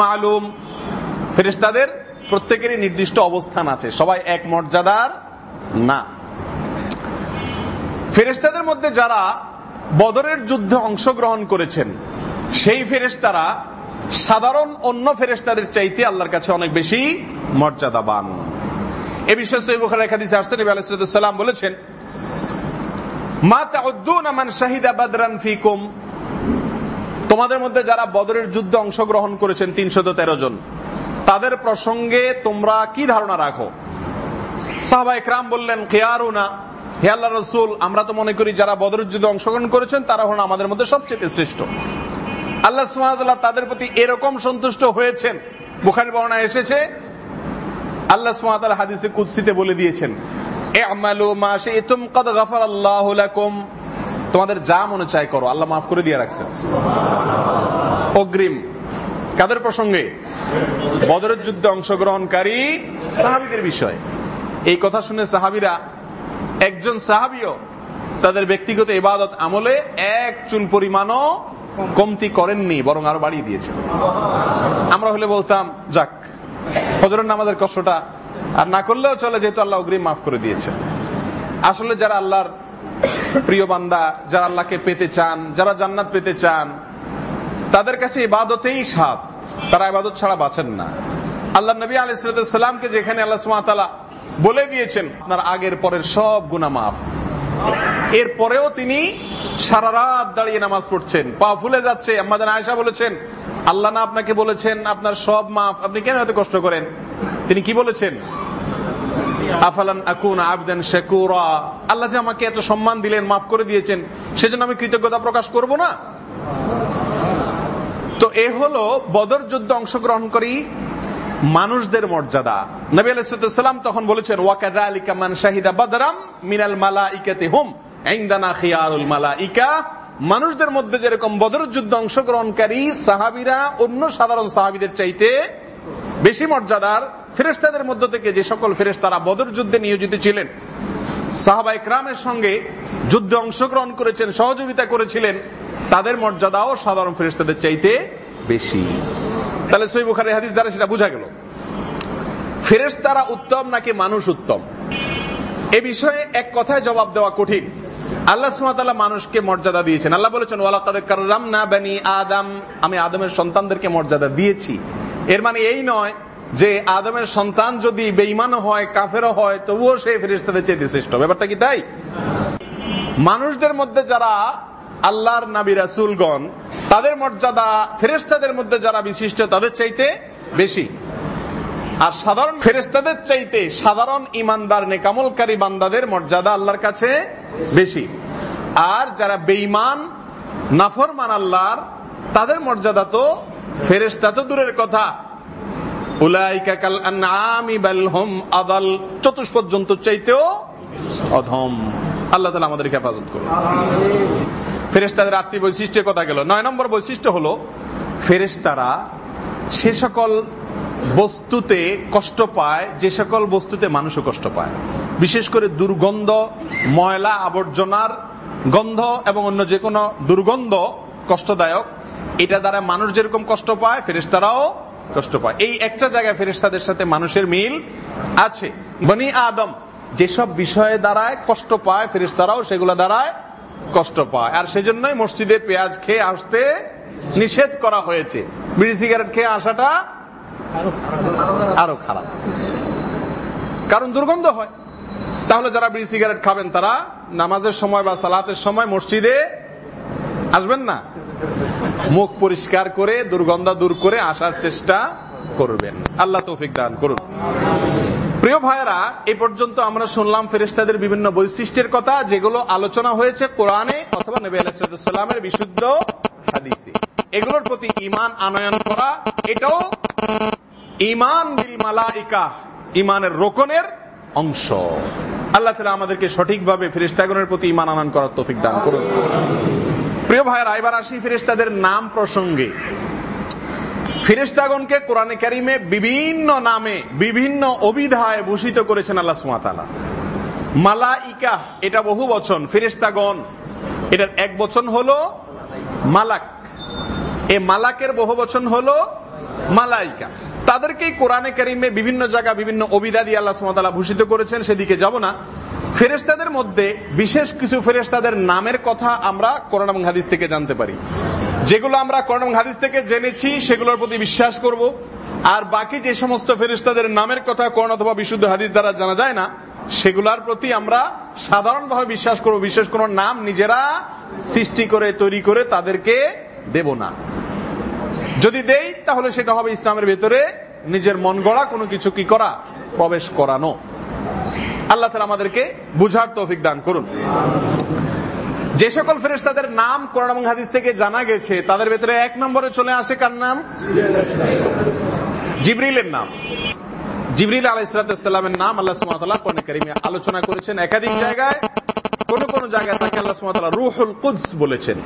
A: মালুম। ফেরেস্তাদের প্রত্যেকেরই নির্দিষ্ট অবস্থান আছে, সবাই এক মর্যাদার না। ফেরেস্তাদের মধ্যে যারা বদরের যুদ্ধে অংশগ্রহণ করেছেন, সেই ফেরেস্তারা সাধারণ অন্য ফেরেস্তাদের চাইতে আল্লাহর কাছে অনেক বেশি মর্যাদাবান। এ বিষয়ে বলেছেন, মা আমান শাহিদা ফিকুম। তোমাদের মধ্যে যারা বদরের যুদ্ধে অংশগ্রহণ করেছেন, তিনশত তেরো জন, তাদের প্রসঙ্গে তোমরা কি ধারণা রাখো? সাহবা ইকরাম বললেন কেয়ারুনা হে আল্লাহ রসুল, আমরা তো মনে করি যারা বদরের যুদ্ধে অংশগ্রহণ করেছেন, তারা হলেন আমাদের মধ্যে সবচেয়ে শ্রেষ্ঠ। আল্লাহ সুমাতাল্লাহ তাদের প্রতি এরকম সন্তুষ্ট হয়েছেন। বুখারি বর্ণা এসেছে, আল্লাহ সুমাতাল হাদিসে কুৎসিতে বলে দিয়েছেন তোমাদের যা মনে চাই করো, আল্লাহ মাফ করে দিয়ে রাখছেন। অগ্রিম, কাদের প্রসঙ্গে? বদরের যুদ্ধে অংশগ্রহণকারী সাহাবিদের বিষয়। এই কথা শুনে সাহাবিরা একজন সাহাবিও তাদের ব্যক্তিগত ইবাদত আমলে এক চুল পরিমাণও কমতি করেননি, বরং আরও বাড়িয়ে দিয়েছেন। আমরা হলে বলতাম, যাক হজরের নামাজের কষ্টটা আর না করলেও চলে, যেহেতু আল্লাহ অগ্রিম মাফ করে দিয়েছেন। আসলে যারা আল্লাহর প্রিয় বান্দা, যারা আল্লাহকে পেতে চান, যারা জান্নাত পেতে চান, তাদের কাছে ইবাদতেই সাপ তারা ইবাদত ছাড়া বাঁচেন না। আল্লাহ নবী আলাইসালামকে যেখানে আল্লাহ সুমাতালা বলে দিয়েছেন, আপনার আগের পরের সব গুনা মাফ। এরপরেও তিনি সারা রাত দাঁড়িয়ে নামাজ পড়ছেন। পা ফুলে যাচ্ছে। আমাদের আয়সা বলেছেন, আল্লাহ না আপনাকে বলেছেন, আপনার সব মাফ। আপনি কেন এত কষ্ট করেন? তিনি কি বলেছেন আল্লাহ যে আমাকে এত সম্মান দিলেন, মাফ করে দিয়েছেন, সেজন্য আমি কৃতজ্ঞতা প্রকাশ করব না? তো এ হলো বদর যুদ্ধ অংশগ্রহণকারী মানুষদের মর্যাদা। নবী আলাইসাল্লাম তখন বলেছেন ওয়াকাদা আলিকা মান শাহিদা বাদরাম মিনাল মালা ইকাতে হুম মালা ইকা মানুষদের মধ্যে যেরকম বদর যুদ্ধ অংশগ্রহণকারী সাহাবিরা, অন্য সাধারণ সাহাবিদের চাইতে বেশি মর্যাদার। ফেরেস্তাদের মধ্য থেকে যে সকল ফেরেস্তারা বদর যুদ্ধে নিয়োজিত ছিলেন, সাহাবা ইকরামের সঙ্গে যুদ্ধে অংশগ্রহণ করেছেন, সহযোগিতা করেছিলেন, তাদের মর্যাদাও সাধারণ ফেরেস্তাদের চাইতে বেশি। তাহলে সই বুখারি হাদিস দ্বারা সেটা বোঝা গেল। ফেরেস্তারা উত্তম নাকি মানুষ উত্তম? এ বিষয়ে এক কথায় জবাব দেওয়া কঠিন। আল্লাহ সুমাতাল্লাহ মানুষকে মর্যাদা দিয়েছেন। আল্লাহ বলেছেন ওয়ালাকাম না বানি আদম। আমি আদমের সন্তানদেরকে মর্যাদা দিয়েছি। এর মানে এই নয় যে আদমের সন্তান যদি বেইমানও হয়, কাফেরও হয়, তবুও সে ফেরিস্তাদের চেয়ে শ্রেষ্ঠ। ব্যাপারটা কি তাই? মানুষদের মধ্যে যারা আল্লাহর নাবি রাসুলগণ, তাদের মর্যাদা ফেরেস্তাদের মধ্যে যারা বিশিষ্ট, তাদের চাইতে বেশি। আর সাধারণ ফেরেস্তাদের চাইতে সাধারণ ইমানদার নেকামলকারী বান্দাদের মর্যাদা আল্লাহর কাছে বেশি। আর যারা বেইমান নাফরমান আল্লাহর, তাদের মর্যাদা তো ফেরেস্তা তো দূরের কথা। চতুষ পর্যন্ত চাইতেও অধম। আল্লাহ তালা আমাদের হেফাজত করুন। ফেরেস্তাদের আটটি বৈশিষ্ট্যের কথা গেল। নয় নম্বর বৈশিষ্ট্য হলো ফেরেস্তারা সে সকল বস্তুতে কষ্ট পায়, যে সকল বস্তুতে মানুষও কষ্ট পায়। বিশেষ করে দুর্গন্ধ, ময়লা, আবর্জনার গন্ধ এবং অন্য যে কোনো দুর্গন্ধ কষ্টদায়ক, এটা দ্বারা মানুষ যেরকম কষ্ট পায় ফেরেস্তারাও কষ্ট পায়। এই একটা জায়গায় ফেরেস্তাদের সাথে মানুষের মিল আছে। বনি আদম যেসব বিষয়ে দ্বারায় কষ্ট পায় ফেরেস্তারাও সেগুলো দ্বারায় কষ্ট পায়। আর সেজন্যই মসজিদের পেঁয়াজ খেয়ে আসতে নিষেধ করা হয়েছে। বিড়ি সিগারেট খেয়ে আসাটা আরও খারাপ। কারণ দুর্গন্ধ হয়। তাহলে যারা বিড়ি সিগারেট খাবেন, তারা নামাজের সময় বা সালাতের সময় মসজিদে আসবেন না? মুখ পরিষ্কার করে, দুর্গন্ধ দূর করে আসার চেষ্টা করবেন। আল্লাহ তৌফিক দান করুন। প্রিয় ভাইরা এই পর্যন্ত আমরা শুনলাম ফেরেস্তাদের বিভিন্ন বৈশিষ্ট্যের কথা, যেগুলো আলোচনা হয়েছে কোরআনে অথবা নবী আলাইসালামের বিশুদ্ধ হাদিসে। এগুলোর প্রতি ইমান আনয়ন করা, এটাও ইমান বিল মালাইকা ইমানের রোকনের অংশ। আল্লাহ তালা আমাদেরকে সঠিকভাবে ফেরিস্তাগণের প্রতি ইমান আনান করার তৌফিক দান করুন। প্রিয় ভাইয়ের আইবার আসি ফেরিস্তাদের নাম প্রসঙ্গে। ফিরেস্তাগণকে কোরআনে কারিমে বিভিন্ন নামে বিভিন্ন অভিধায় ভূষিত করেছেন আল্লাহ সুমাতালা মালা মালাইকা, এটা বহু বচন ফিরেস্তাগণ এটার এক বচন হল মালাক। এ মালাকের বহু বচন হল মালাইকা। তাদেরকেই কোরআনে কারিমে বিভিন্ন জায়গা বিভিন্ন অবিদা দিয়ে আল্লাহ সুমাতালা ভূষিত করেছেন, সেদিকে যাব না। ফেরেস্তাদের মধ্যে বিশেষ কিছু ফেরেস্তাদের নামের কথা আমরা কোরআন এবং হাদিস থেকে জানতে পারি। যেগুলো আমরা কোরআন এবং হাদিস থেকে জেনেছি, সেগুলোর প্রতি বিশ্বাস করব। আর বাকি যে সমস্ত ফেরেস্তাদের নামের কথা কোরআন অথবা বিশুদ্ধ হাদিস দ্বারা জানা যায় না, সেগুলার প্রতি আমরা সাধারণভাবে বিশ্বাস করব। বিশেষ কোন নাম নিজেরা সৃষ্টি করে, তৈরি করে তাদেরকে দেব না। যদি দেই, তাহলে সেটা হবে ইসলামের ভেতরে নিজের মন গড়া, কোনো কিছু কি করা, প্রবেশ করানো। আল্লাহ তালা আমাদেরকে বুঝার তৌফিক দান করুন। যে সকল ফেরেস্তাদের নাম কোরআন এবং হাদিস থেকে জানা গেছে, তাদের ভেতরে এক নম্বরে চলে আসে কার নাম? জিবরিলের নাম। জিবরিল আলাইসালামের নাম আল্লাহ সুমাতাল্লাহ কোরআন কারিমে আলোচনা করেছেন। একাধিক জায়গায় কোন কোন জায়গায় তাকে আল্লাহ সুমাতাল্লাহ রুহুল কুদস বলেছেন।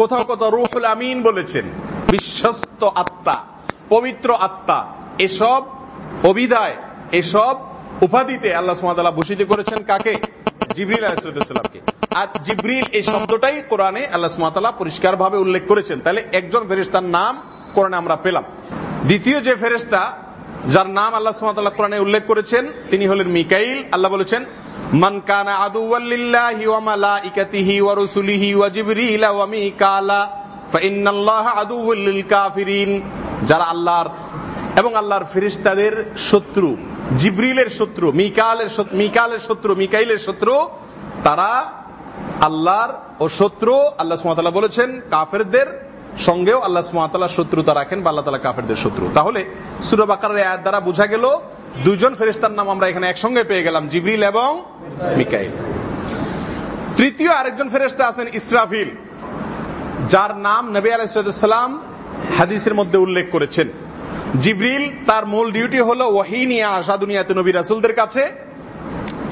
A: কোথাও কোথাও রুহুল আমিন বলেছেন, বিশ্বস্ত আত্মা, পবিত্র আত্মা, এসব অভিধায় এসব উপাধিতে আল্লাহ সুমাতাল্লাহ ভূষিত করেছেন কাকে? জিবরিল আলাইসালামকে আর জিব্রিল এই শব্দটাই কোরআনে আল্লাহ সুমাতাল্লাহ পরিষ্কার ভাবে উল্লেখ করেছেন। তাহলে একজন ফেরিস্তার নাম কোরআনে আমরা পেলাম। দ্বিতীয় যে ফেরেস্তা যার নাম আল্লাহ সুমাতাল্লাহ কোরআনে উল্লেখ করেছেন, তিনি হলেন মিকাইল। আল্লাহ বলেছেন ওয়া মালাইকাতিহি ওয়া রুসুলিহি ওয়া জিবরিল ওয়া মিকালা ফাইন্নাল্লাহা আদুউল লিল কাফিরিন। যারা আল্লাহর এবং আল্লাহর ফেরেশতাদের শত্রু, জিব্রিলের শত্রু, মিকালের মিকালের শত্রু, মিকাইলের শত্রু, তারা আল্লাহর ও শত্রু, আল্লাহ সুমাতাল্লাহ বলেছেন, কাফেরদের সঙ্গেও আল্লাহ সুমাতাল্লাহ শত্রুতা রাখেন বা আল্লাহ তালা কাফেরদের শত্রু। তাহলে সুরবাকার আয়াত দ্বারা বোঝা গেল দুজন ফেরেস্তার নাম আমরা এখানে একসঙ্গে পেয়ে গেলাম, জিবরিল এবং মিকাইল। তৃতীয় আরেকজন ফেরেস্তা আছেন ইসরাফিল, যার নাম নবী আলাইসালাম হাদিসের মধ্যে উল্লেখ করেছেন। জিবরিল তার মূল ডিউটি হলো, ওয়াহি নিয়ে নবী রাসুলদের কাছে।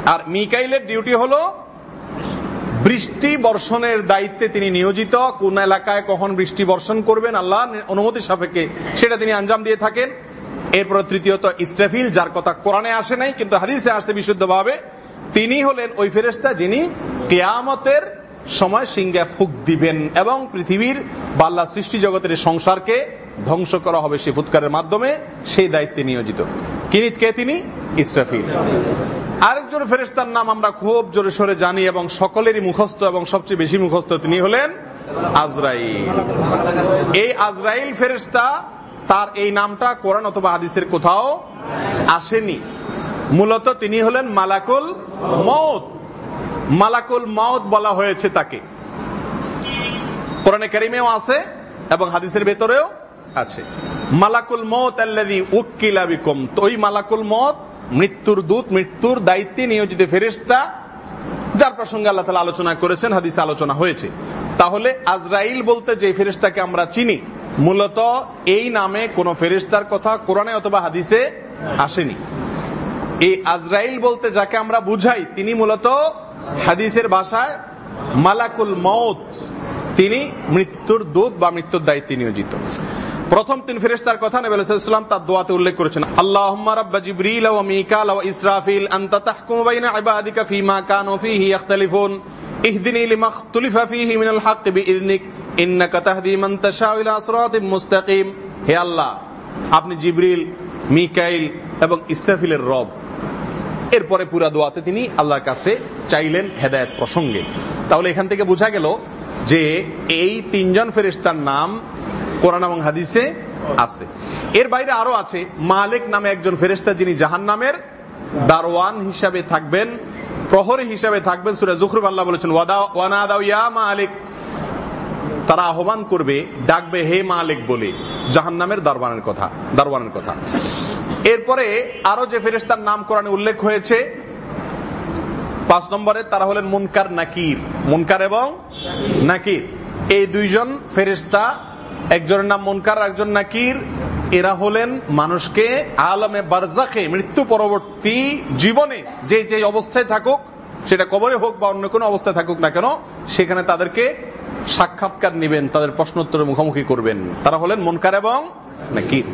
A: আর মিকাইলের ডিউটি হলো বৃষ্টি বর্ষণের দায়িত্বে তিনি নিয়োজিত। কোন এলাকায় কখন বৃষ্টি বর্ষণ করবেন আল্লাহ অনুমতি সাপেক্ষে সেটা তিনি আঞ্জাম দিয়ে থাকেন। এরপর তৃতীয়ত ইসরাফিল, যার কথা কোরআনে আসে নাই, কিন্তু হাদিসে আসছে বিশুদ্ধভাবে, তিনি হলেন ওই ফেরেস্তা যিনি কেয়ামতের সময় সিংহে ফুক দিবেন এবং পৃথিবীর বাল্লা সৃষ্টি জগতের সংসারকে ধ্বংস করা হবে সে ফুৎকারের মাধ্যমে, সেই দায়িত্বে নিয়োজিত। কিনিত কে তিনি? ইসরাফিল। আরেকজন ফেরেস্তার নাম আমরা খুব জোরে সোরে জানি এবং সকলেরই মুখস্থ এবং সবচেয়ে বেশি মুখস্থ তিনি হলেন আজরাইল। এই আজরাইল ফেরেস্তা তার এই নামটা কোরআন অথবা হাদিসের কোথাও আসেনি। মূলত তিনি হলেন মালাকুল মৌত মালাকুল মৌত বলা হয়েছে তাকে। কোরআনে কারিমেও আছে এবং হাদিসের ভেতরেও আছে। মালাকুল মত আল্লাদি উকিলা বিকম। তো ওই মালাকুল মত মৃত্যুর দূত, মৃত্যুর দায়িত্বে নিয়োজিত ফেরিস্তা যার প্রসঙ্গে আল্লাহ তালা আলোচনা করেছেন, হাদিসে আলোচনা হয়েছে। তাহলে আজরাইল বলতে যে ফেরিস্তাকে আমরা চিনি, মূলত এই নামে কোন ফেরিস্তার কথা কোরআনে অথবা হাদিসে আসেনি। এই আজরাইল বলতে যাকে আমরা বুঝাই, তিনি মূলত হাদিসের ভাষায় মালাকুল মৌত তিনি মৃত্যুর দূত বা মৃত্যুর দায়িত্বে নিয়োজিত। প্রথম তিন ফেরেস্তার কথা নবী আলাইহিস তার দোয়াতে উল্লেখ করেছেন, আল্লাহুম্মা রাব্বা জিবরিল ওয়া মিকাল ওয়া ইসরাফিল, আনতা তাহকুমু বাইনা ইবাদিকা ফীমা কানু ফীহি ইখতালিফুন ইহদিনি লিমা ইখতালিফা ফীহি মিনাল হক বিইذনিক ইন্নাকা তাহদি মান তাশাউ ইলা সিরাতিম মুস্তাকিম। হে আল্লাহ, আপনি জিবরিল, মিকাইল এবং ইসরাফিলের রব। এরপরে পুরা দোয়াতে তিনি আল্লাহর কাছে চাইলেন হেদায়েত প্রসঙ্গে। তাহলে এখান থেকে বোঝা গেল যে এই তিনজন ফেরেস্তার নাম কোরআন এবং হাদিসে আছে। এর বাইরে আরও আছে, মালিক নামে একজন ফেরেস্তা যিনি জাহান নামের দারওয়ান হিসাবে থাকবেন, প্রহরী হিসাবে থাকবেন, সুরা জুখরুব আল্লাহ বলেছেন ইয়া মালিক। তারা আহ্বান করবে, ডাকবে, হে মালিক বলে। জাহান নামের দারওয়ানের কথা দারওয়ানের কথা। এরপরে আরও যে ফেরেস্তার নাম কোরআনে উল্লেখ হয়েছে, পাঁচ নম্বরে তারা হলেন মুনকার, নাকির। মুনকার এবং নাকির। এই দুইজন ফেরেস্তা একজনের নাম মুনকার একজন নাকির। এরা হলেন মানুষকে আলমে বারজাখে, মৃত্যু পরবর্তী জীবনে যে যে অবস্থায় থাকুক, সেটা কবরে হোক বা অন্য কোনো অবস্থায় থাকুক না কেন, সেখানে তাদেরকে সাক্ষাৎকার নেবেন, তাদের প্রশ্নোত্তরের মুখোমুখি করবেন। তারা হলেন মনকার এবং নাকির।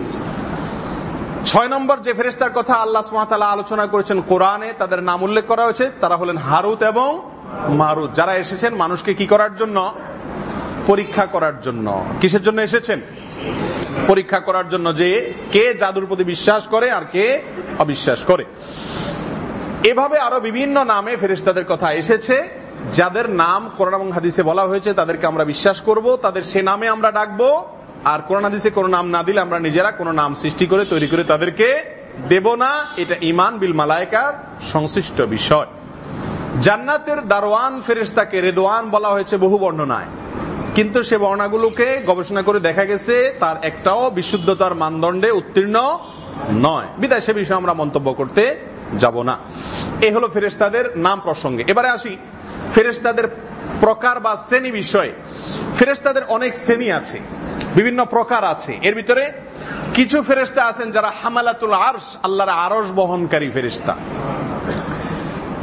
A: ছয় নম্বর যে ফেরেস্তার কথা আল্লাহ সুমাতালা আলোচনা করেছেন কোরআনে, তাদের নাম উল্লেখ করা হয়েছে, তারা হলেন হারুত এবং মারুত। যারা এসেছেন মানুষকে কি করার জন্য? পরীক্ষা করার জন্য। কিসের জন্য এসেছেন? পরীক্ষা করার জন্য যে কে জাদুর প্রতি বিশ্বাস করে আর কে অবিশ্বাস করে। এভাবে আরও বিভিন্ন নামে ফেরিস্তাদের কথা এসেছে। যাদের নাম কোরআন এবং হাদিসে বলা হয়েছে, তাদেরকে আমরা বিশ্বাস করব, তাদের সে নামে আমরা ডাকবো। আর কোরআন হাদিসে কোনো নাম না দিলে আমরা নিজেরা কোনো নাম সৃষ্টি করে, তৈরি করে তাদেরকে দেব না। এটা ইমান বিল মালায়কার সংশ্লিষ্ট বিষয়। জান্নাতের দারোয়ান ফেরিস্তাকে রেদোয়ান বলা হয়েছে বহু বর্ণনায়। কিন্তু সে বর্ণাগুলোকে গবেষণা করে দেখা গেছে, তার একটাও বিশুদ্ধতার মানদণ্ডে উত্তীর্ণ নয়। বিদায়, সে বিষয়ে আমরা মন্তব্য করতে যাব না। এ হলো ফেরেস্তাদের নাম প্রসঙ্গে। এবারে আসি ফেরেস্তাদের প্রকার বা শ্রেণি বিষয়ে। ফেরেস্তাদের অনেক শ্রেণি আছে, বিভিন্ন প্রকার আছে। এর ভিতরে কিছু ফেরেস্তা আছেন যারা হামালাতুল আরস আল্লাহর আরস বহনকারী ফেরেস্তা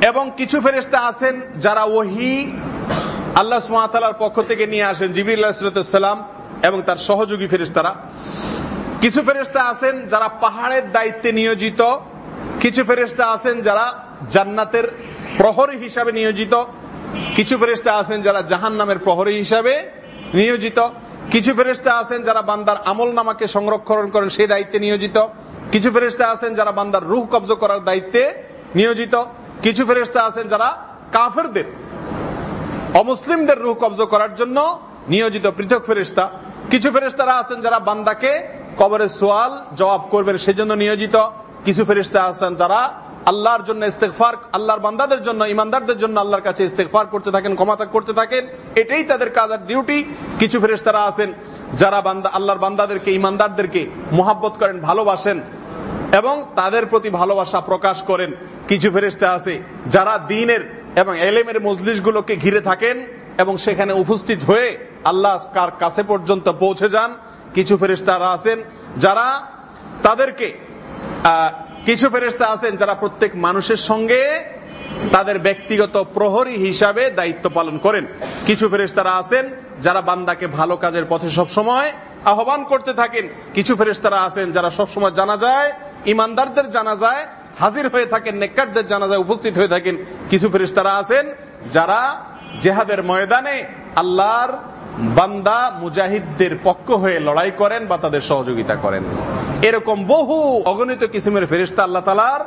A: এবং কিছু ফেরেস্তা আছেন যারা ওহি আল্লাহ সুমাতালার পক্ষ থেকে নিয়ে আসেন জিবিরাম এবং তার সহযোগী ফেরেস্তারা কিছু ফেরেস্তা আছেন যারা পাহাড়ের দায়িত্বে নিয়োজিত, কিছু ফেরেস্তা আছেন যারা জান্নাতের প্রহরী হিসাবে নিয়োজিত, কিছু ফেরেস্তা আছেন যারা জাহান নামের প্রহরী হিসাবে নিয়োজিত, কিছু ফেরেস্তা আছেন যারা বান্দার আমল নামাকে সংরক্ষণ করেন সেই দায়িত্বে নিয়োজিত, কিছু ফেরেস্তা আছেন যারা বান্দার রুহ কবজ করার দায়িত্বে নিয়োজিত, কিছু ফেরেস্তা আছেন যারা কাফেরদের অমুসলিমদের রুহ কবজ করার জন্য নিয়োজিত পৃথক ফেরিস্তা কিছু ফেরিস্তারা আছেন যারা বান্দাকে কবরের সোয়াল জবাব করবেন, সেজন্য নিয়োজিত। কিছু ফেরিস্তা আছেন যারা আল্লাহর জন্য ইস্তেকফার আল্লাহর বান্দাদের জন্য, ইমানদারদের জন্য আল্লাহর কাছে ইস্তেকফার করতে থাকেন ক্ষমতা করতে থাকেন। এটাই তাদের কাজ আর ডিউটি। কিছু ফেরিস্তারা আছেন যারা বান্দা, আল্লাহর বান্দাদেরকে, ইমানদারদেরকে মোহাব্বত করেন, ভালোবাসেন এবং তাদের প্রতি ভালোবাসা প্রকাশ করেন। কিছু ফেরিস্তা আছে যারা দিনের এবং এলেমের মজলিস গুলোকে ঘিরে থাকেন এবং সেখানে উপস্থিত হয়ে আল্লাহ কার কাছে পর্যন্ত পৌঁছে যান। কিছু ফেরিস্তারা আছেন যারা তাদেরকে কিছু ফেরিস্তা আছেন যারা প্রত্যেক মানুষের সঙ্গে তাদের ব্যক্তিগত প্রহরী হিসাবে দায়িত্ব পালন করেন। কিছু ফেরিস্তারা আছেন যারা বান্দাকে ভালো কাজের পথে সবসময় আহ্বান করতে থাকেন। কিছু ফেরিস্তারা আছেন যারা সবসময় জানা যায়, ইমানদারদের জানা যায় হাজির হয়ে থাকেন, নেককারদের জানাজায় উপস্থিত হয়ে থাকেন। কিছু ফেরিস্তারা আছেন যারা জেহাদের ময়দানে আল্লাহর বান্দা মুজাহিদদের পক্ষ হয়ে লড়াই করেন বা তাদের সহযোগিতা করেন। এরকম বহু অগণিত কিসিমের ফেরিস্তা আল্লাহ তালার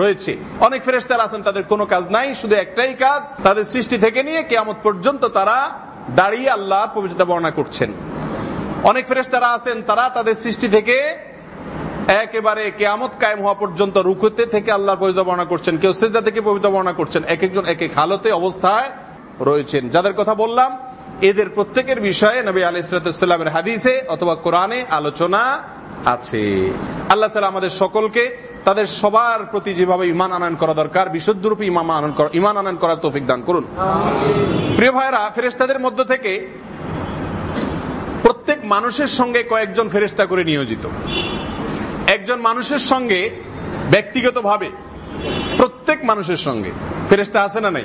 A: রয়েছে। অনেক ফেরেস্তার আছেন, তাদের কোনো কাজ নাই, শুধু একটাই কাজ, তাদের সৃষ্টি থেকে নিয়ে কেয়ামত পর্যন্ত তারা দাঁড়িয়ে আল্লাহ পবিত্রতা বর্ণনা করছেন। অনেক ফেরেস্তারা আছেন, তারা তাদের সৃষ্টি থেকে একেবারে কেয়ামত কায়েম হওয়া পর্যন্ত রুকুতে থেকে আল্লাহ বর্ণনা করছেন। কেউ সেজদা থেকে বর্ণনা করছেন। এক একজন, এক এক হালতে অবস্থায় রয়েছেন। যাদের কথা বললাম, এদের প্রত্যেকের বিষয়ে নবী আলি আলাইসালামের হাদিসে অথবা কোরআনে আলোচনা আছে। আল্লাহ তালা আমাদের সকলকে তাদের সবার প্রতি যেভাবে ইমান আনয়ন করা দরকার, বিশুদ্ধ রূপে ইমান আনয়ন করা ইমান আনয়ন করার তৌফিক দান করুন। প্রিয় ভাইরা ফেরেস্তাদের মধ্য থেকে প্রত্যেক মানুষের সঙ্গে কয়েকজন ফেরেস্তা করে নিয়োজিত। একজন মানুষের সঙ্গে ব্যক্তিগতভাবে, প্রত্যেক মানুষের সঙ্গে ফেরেস্তা আছে না নাই?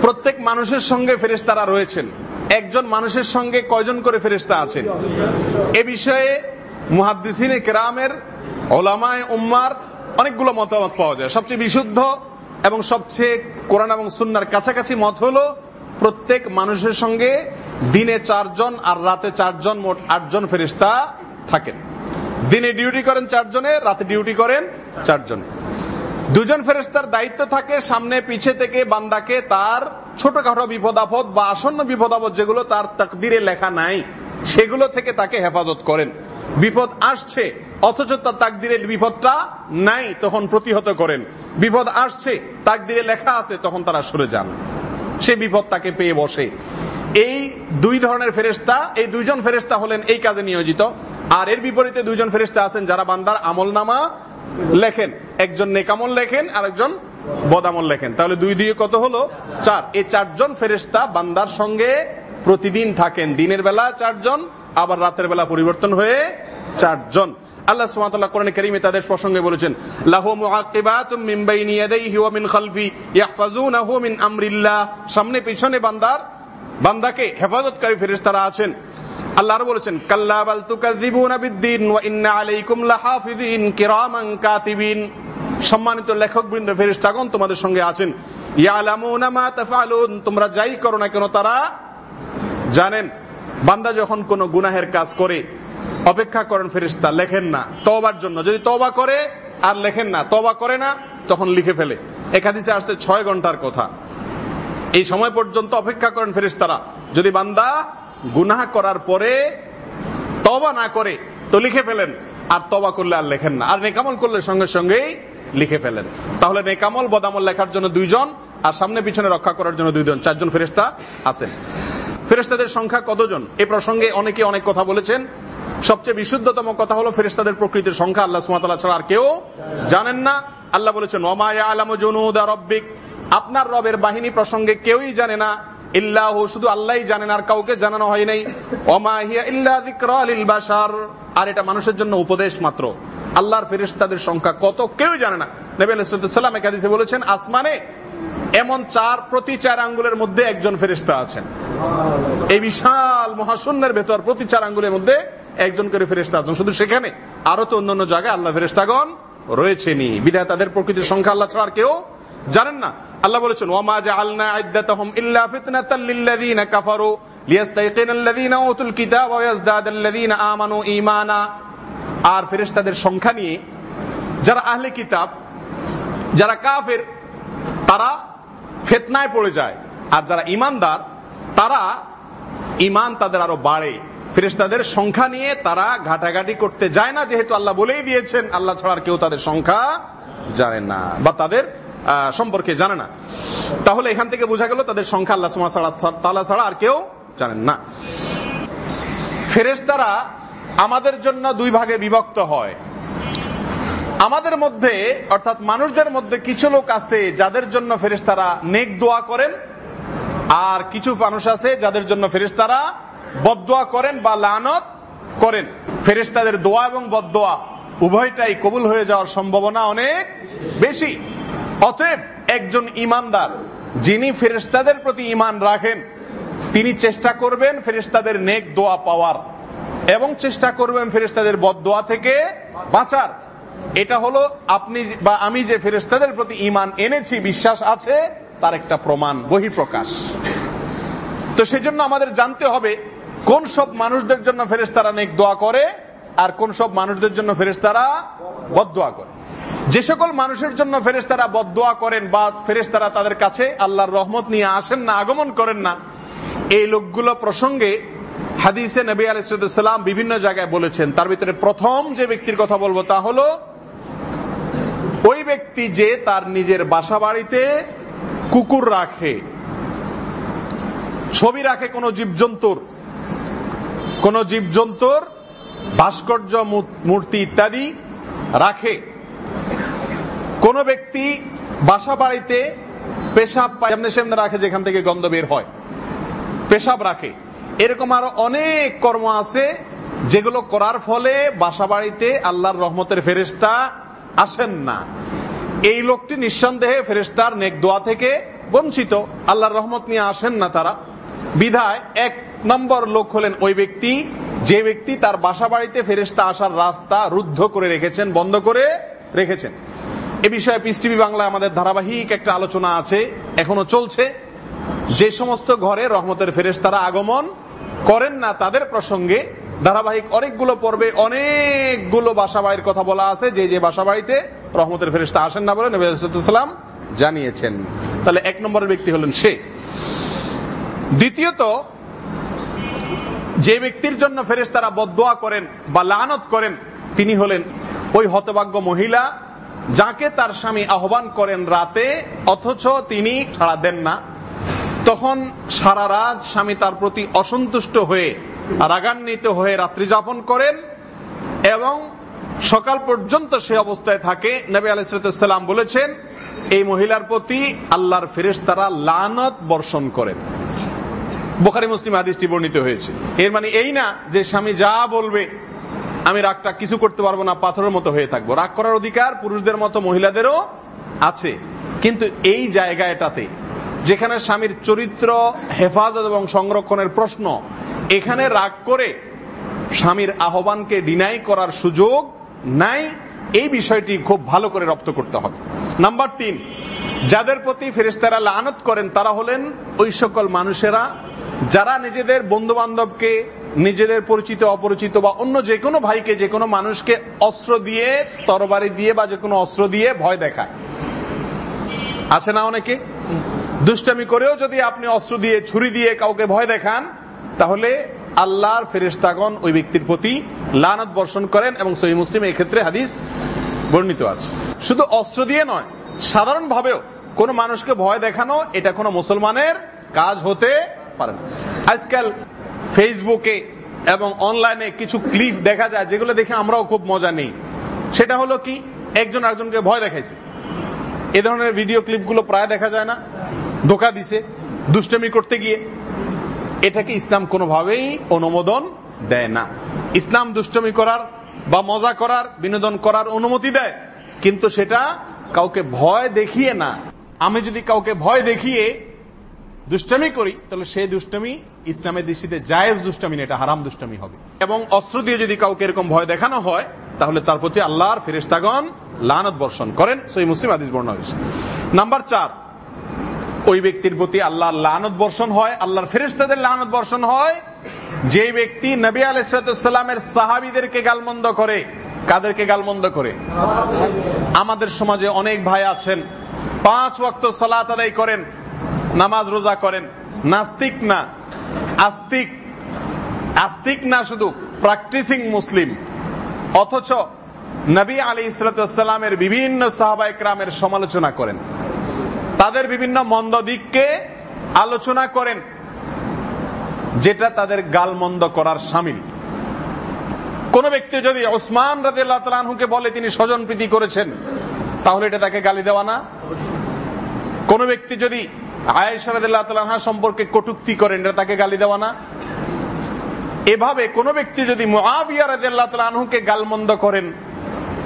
A: প্রত্যেক মানুষের সঙ্গে ফেরেস্তারা রয়েছেন। একজন মানুষের সঙ্গে কয়জন করে ফেরেস্তা আছেন? এ বিষয়ে মুহাদ্দিসিন কেরামের ওলামায় উম্মার অনেকগুলো মতামত পাওয়া যায়। সবচেয়ে বিশুদ্ধ এবং সবচেয়ে কোরআন এবং সুন্নার কাছাকাছি মত হল, প্রত্যেক মানুষের সঙ্গে দিনে চারজন আর রাতে চারজন মোট আটজন ফেরিস্তা থাকেন। দিনে ডিউটি করেন চারজনে, রাতে ডিউটি করেন চারজনে। দুজন ফেরেস্তার দায়িত্ব থাকে সামনে পিছে থেকে বান্দাকে তার ছোটখাটো বিপদ আপদ বা আসন্ন বিপদ আপদ যেগুলো তার তাকদিরে লেখা নাই, সেগুলো থেকে তাকে হেফাজত করেন। বিপদ আসছে, অথচ তার তাকদিরের বিপদটা নাই, তখন প্রতিহত করেন। বিপদ আসছে, তাকদিরে লেখা আছে, তখন তারা সরে যান। সে বিপদ তাকে পেয়ে বসে। এই দুই ধরনের ফেরেস্তা এই দুইজন ফেরেস্তা হলেন এই কাজে নিয়োজিত। আর এর বিপরীতে দুইজন ফেরেস্তা আছেন যারা বান্দার আমল নামা লেখেন। একজন নেকামল লেখেন আর একজন বদামল লেখেন। তাহলে দুই দিয়ে কত হলো? চার। এই চারজন ফেরেস্তা বান্দার সঙ্গে প্রতিদিন থাকেন। দিনের বেলা চারজন, আবার রাতের বেলা পরিবর্তন হয়ে চারজন। আল্লাহ সুবহানাহু কোরআন কারীমে তাদের প্রসঙ্গে বলেছেন, লাহু মুআকিবাতুম মিন বাইনি ইয়াদাইহি ওয়া মিন খালফি ইয়াহফাজুনাহু মিন আমরিল্লাহ। সামনে পিছনে বান্দার, বান্দাকে হেফাজতকারী ফেরেশতারা আছেন। আল্লাহ বলেছেন, কাল্লা বাল তুকাযযিবুনা বিদ্দিন ওয়া ইন্না আলাইকুম লাহাফিযিন কিরামান কাতিবিন। সম্মানিত লেখকবৃন্দ, ফেরেশতাগণ তোমাদের সঙ্গে আছেন। ইয়ালামুনা মা তাফআলুন। তোমরা যাই করো না কেন তারা জানেন, বান্দা যখন কোন গুনাহের কাজ করে অপেক্ষা করেন ফেরিস্তা লেখেন না। তবার জন্য। যদি তবা করে আর লেখেন না তবা করে না, তখন লিখে ফেলে। একাদিসে আসছে ছয় ঘণ্টার কথা। এই সময় পর্যন্ত অপেক্ষা করেন ফেরিস্তারা যদি বান্দা গুনাহ করার পরে তবা না করে, তো লিখে ফেলেন। আর তবা করলে আর লেখেন না। আর নেকামল করলে সঙ্গে সঙ্গেই লিখে ফেলেন। তাহলে নেকামল, বদামল লেখার জন্য দুইজন, আর সামনে পিছনে রক্ষা করার জন্য দুইজন। চারজন ফেরিস্তা আছেন। ফেরেস্তাদের সংখ্যা কতজন? এ প্রসঙ্গে অনেকে অনেক কথা বলেছেন। সবচেয়ে বিশুদ্ধতম কথা হলো ফেরেস্তাদের প্রকৃতির সংখ্যা। আল্লাহ সুমাতাল্লাহ ছাড়া আর কেউ জানেন না। আল্লাহ বলেছেন ওমায়া আলাম জনুদা রব্বিক। আপনার রবের বাহিনী প্রসঙ্গে কেউই জানে না। ইল্লাহ শুধু আল্লাহ জানেন, আর কাউকে জানানো হয় নাই। ওমাহিয়া ইল্লা যিকরা লিল আর এটা মানুষের জন্য উপদেশ মাত্র। আল্লাহর ফেরেশতাদের সংখ্যা কত কেউ জানে না। নবী আলাইহিস সালাম একাদিসে বলেছেন, আসমানে এমন চার প্রতি চার আঙ্গুলের মধ্যে একজন ফেরিস্তা আছেন। এই বিশাল মহাশূন্যের ভেতর প্রতি চার আঙ্গুলের মধ্যে একজন করে ফেরিস্তা আছেন। শুধু সেখানে আরও তো অন্যান্য জায়গায় আল্লাহ ফেরিস্তাগণ রয়েছেনি বিধায় তাদের প্রকৃতির সংখ্যা আল্লাহ ছাড়া কেউ জানেন না। আল্লাহ বলেছেন ওমা জাআলনা ইদ্দাতাহুম ইল্লা ফিতনাতাল লিল্লাযিনা কাফারু লিয়াস্তাইকিনাল্লাযিনা উতুল কিতাব ওয়া ইয়াজদাদাল্লাযিনা আমানু ঈমানা। আর ফেরেশতাদের সংখ্যা নিয়ে, যারা আহলে কিতাব, যারা কাফের তারা ফেতনায় পড়ে যায়। আর যারা ইমানদার, তারা ইমান তাদের আরও বাড়ে। ফেরেশতাদের সংখ্যা নিয়ে তারা ঘাটাঘাটি করতে যায় না, যেহেতু আল্লাহ বলেই দিয়েছেন, আল্লাহ ছাড়া কেউ তাদের সংখ্যা জানে না বা তাদের সম্পর্কে জানে না। তাহলে এখান থেকে বোঝা গেল তাদের সংখ্যা আল্লাহ ছাড়া তালা ছাড়া আর কেউ জানেন না। ফেরেশতারা আমাদের জন্য দুই ভাগে বিভক্ত হয়। আমাদের মধ্যে, অর্থাৎ মানুষদের মধ্যে কিছু লোক আছে যাদের জন্য ফেরেশতারা নেক দোয়া করেন, আর কিছু মানুষ আছে যাদের জন্য ফেরেশতারা বদোয়া করেন বা লানত করেন। ফেরেশতাদের দোয়া এবং বদোয়া উভয়টাই কবুল হয়ে যাওয়ার সম্ভাবনা অনেক বেশি। অতএব একজন ইমানদার, যিনি ফেরেশতাদের প্রতি ইমান রাখেন, তিনি চেষ্টা করবেন ফেরেশতাদের নেক দোয়া পাওয়ার এবং চেষ্টা করবেন ফেরেশতাদের বদোয়া থেকে বাঁচার। এটা হলো আপনি বা আমি যে ফেরেশতাদের প্রতি ইমান এনেছি, বিশ্বাস আছে, তার একটা প্রমাণ, বহিঃপ্রকাশ। তো সেজন্য আমাদের জানতে হবে কোন সব মানুষদের জন্য ফেরেশতারা নেক দোয়া করে আর কোন সব মানুষদের জন্য ফেরেশতারা বদোয়া করে। যে সকল মানুষের জন্য ফেরেশতারা বদোয়া করেন বা ফেরেশতারা তাদের কাছে আল্লাহর রহমত নিয়ে আসেন না, আগমন করেন না, এই লোকগুলো প্রসঙ্গে হাদিসে নবী আলাইসালাম বিভিন্ন জায়গায় বলেছেন, তার ভিতরে প্রথম যে ব্যক্তির কথা বলব তা হল, ওই ব্যক্তি যে তার নিজের বাসা বাড়িতে কুকুর রাখে, ছবি রাখে কোন জীবজন্তুর কোন জীবজন্তুর ভাস্কর্য মূর্তি ইত্যাদি রাখে। কোন ব্যক্তি বাসা বাড়িতে পেশাব সামনে সামনে রাখে যেখান থেকে গন্ধ বের হয়, পেশাব রাখে। এরকম আরও অনেক কর্ম আছে যেগুলো করার ফলে বাসা বাড়িতে আল্লাহর রহমতের ফেরিস্তা আসেন না। এই লোকটি নিঃসন্দেহে ফেরিস্তার নেক দোয়া থেকে বঞ্চিত। আল্লাহর রহমত নিয়ে আসেন না তারা। বিধায় এক নম্বর লোক হলেন ওই ব্যক্তি। যে ব্যক্তি তার বাসা বাড়িতে ফেরিস্তা আসার রাস্তা রুদ্ধ করে রেখেছেন, বন্ধ করে রেখেছেন। এ বিষয়ে পিস টিভি বাংলায় আমাদের ধারাবাহিক একটা আলোচনা আছে, এখনও চলছে। যে সমস্ত ঘরে রহমতের ফেরেস্তারা আগমন করেন না তাদের প্রসঙ্গে ধারাবাহিক অনেকগুলো পর্বে অনেকগুলো বাসা বাড়ির কথা বলা আছে। যে যে বাসা বাড়িতে রহমতের ফেরিস্তা আসেন না বলে নবীলাম জানিয়েছেন। তাহলে এক নম্বরের ব্যক্তি হলেন সে। দ্বিতীয়ত, যে ব্যক্তির জন্য ফেরেস তারা বদোয়া করেন বা লানত করেন, তিনি হলেন ওই হতভাগ্য মহিলা যাকে তার স্বামী আহ্বান করেন রাতে, অথচ তিনি ছাড়া দেন না। তখন সারা রাত স্বামী তার প্রতি অসন্তুষ্ট হয়ে রাগান্বিত হয়ে রাত্রি যাপন করেন এবং সকাল পর্যন্ত সে অবস্থায় থাকে। নবী আলাইসালাম বলেছেন, এই মহিলার প্রতি আল্লাহর ফেরেস তারা লানত বর্ষণ করেন। বোখারি, মুসলিম আদিসটি বর্ণিত হয়েছে। এর মানে এই না যে স্বামী যা বলবে, আমি রাগটা কিছু করতে পারব না, পাথরের মতো হয়ে থাকব। রাগ করার অধিকার পুরুষদের মতো মহিলাদেরও আছে। কিন্তু এই জায়গাটাতে যেখানে স্বামীর চরিত্র, হেফাজত এবং সংরক্ষণের প্রশ্ন, এখানে রাগ করে স্বামীর আহ্বানকে ডিনাই করার সুযোগ নাই। এই বিষয়টি খুব ভালো করে রপ্ত করতে হবে। নাম্বার তিন, যাদের প্রতি ফেরেস্তারা লানত করেন, তারা হলেন ওই সকল মানুষেরা যারা নিজেদের বন্ধু বান্ধবকে নিজেদের পরিচিত, অপরিচিত বা অন্য যে কোনো ভাইকে যে কোনো মানুষকে অস্ত্র দিয়ে, তরবারি দিয়ে বা যে কোনো অস্ত্র দিয়ে ভয় দেখায়। আছে না অনেকে? দুষ্টামি করেও যদি আপনি অস্ত্র দিয়ে ছুরি দিয়ে কাউকে ভয় দেখান, তাহলে আল্লাহর ফেরেস্তাগণ ওই ব্যক্তির প্রতি লানত বর্ষণ করেন এবং সহি মুসলিম এই ক্ষেত্রে হাদিস বর্ণিত আছে। শুধু অস্ত্র দিয়ে নয় সাধারণ ভাবেও কোন মানুষকে ভয় দেখানো, এটা কোনো মুসলমানের কাজ হতে পারে না। আজকাল ফেসবুকে এবং অনলাইনে কিছু ক্লিপ দেখা যায়, যেগুলো দেখে আমরাও খুব মজা নেই। সেটা হলো কি, একজন আরেকজনকে ভয় দেখাইছে। এ ধরনের ভিডিও ক্লিপগুলো প্রায় দেখা যায় না। ধোকা দিছে, দুষ্টমি করতে গিয়ে। এটাকে ইসলাম কোনোভাবেই অনুমোদন দেয় না। ইসলাম দুষ্টমি করার বা মজা করার, বিনোদন করার অনুমতি দেয়। কিন্তু সেটা কাউকে ভয় দেখিয়ে না। আমি যদি কাউকে ভয় দেখিয়ে দুষ্টামি করি, তাহলে সেই দুষ্টমি ইসলামের দৃষ্টিতে জায়েজ দুষ্টমি না, এটা হারাম দুষ্টমি হবে। এবং অস্ত্র দিয়ে যদি কাউকে এরকম ভয় দেখানো হয় তাহলে তার প্রতি আল্লাহর ফেরেস্তাগণ লানত বর্ষণ করেন। সেই মুসলিম আদিস বর্ণ হয়েছে। নাম্বার চার, ওই ব্যক্তির প্রতি আল্লাহর লানত বর্ষণ হয়, আল্লাহর ফেরেস্তাদের লানত বর্ষণ হয়। যে ব্যক্তি নবী আলাইসালামের সাহাবিদেরকে গালমন্দ করে, কাদেরকে গালমন্দ করে? আমাদের সমাজে অনেক ভাই আছেন, পাঁচ ওয়াক্ত সালাত আদায় করেন, নামাজ রোজা করেন, নাস্তিক না, আস্তিক। আস্তিক না শুধু, প্র্যাকটিসিং মুসলিম। অথচ নবী আলী ইসলাতামের বিভিন্ন সাহাবা একরামের সমালোচনা করেন। তাদের বিভিন্ন মন্দ দিককে আলোচনা করেন, যেটা তাদের গালমন্দ করার সামিল। কোন ব্যক্তি যদি ওসমান রাজুকে বলে তিনি স্বজন প্রীতি করেছেন, তাহলে এটা তাকে গালি দেওয়া না। কোন ব্যক্তি যদি আয়েশারাদা সম্পর্কে কটুক্তি করেন, এটা তাকে গালি দেওয়া না। এভাবে কোন ব্যক্তি যদি মুআবিয়ারকে গালমন্দ করেন,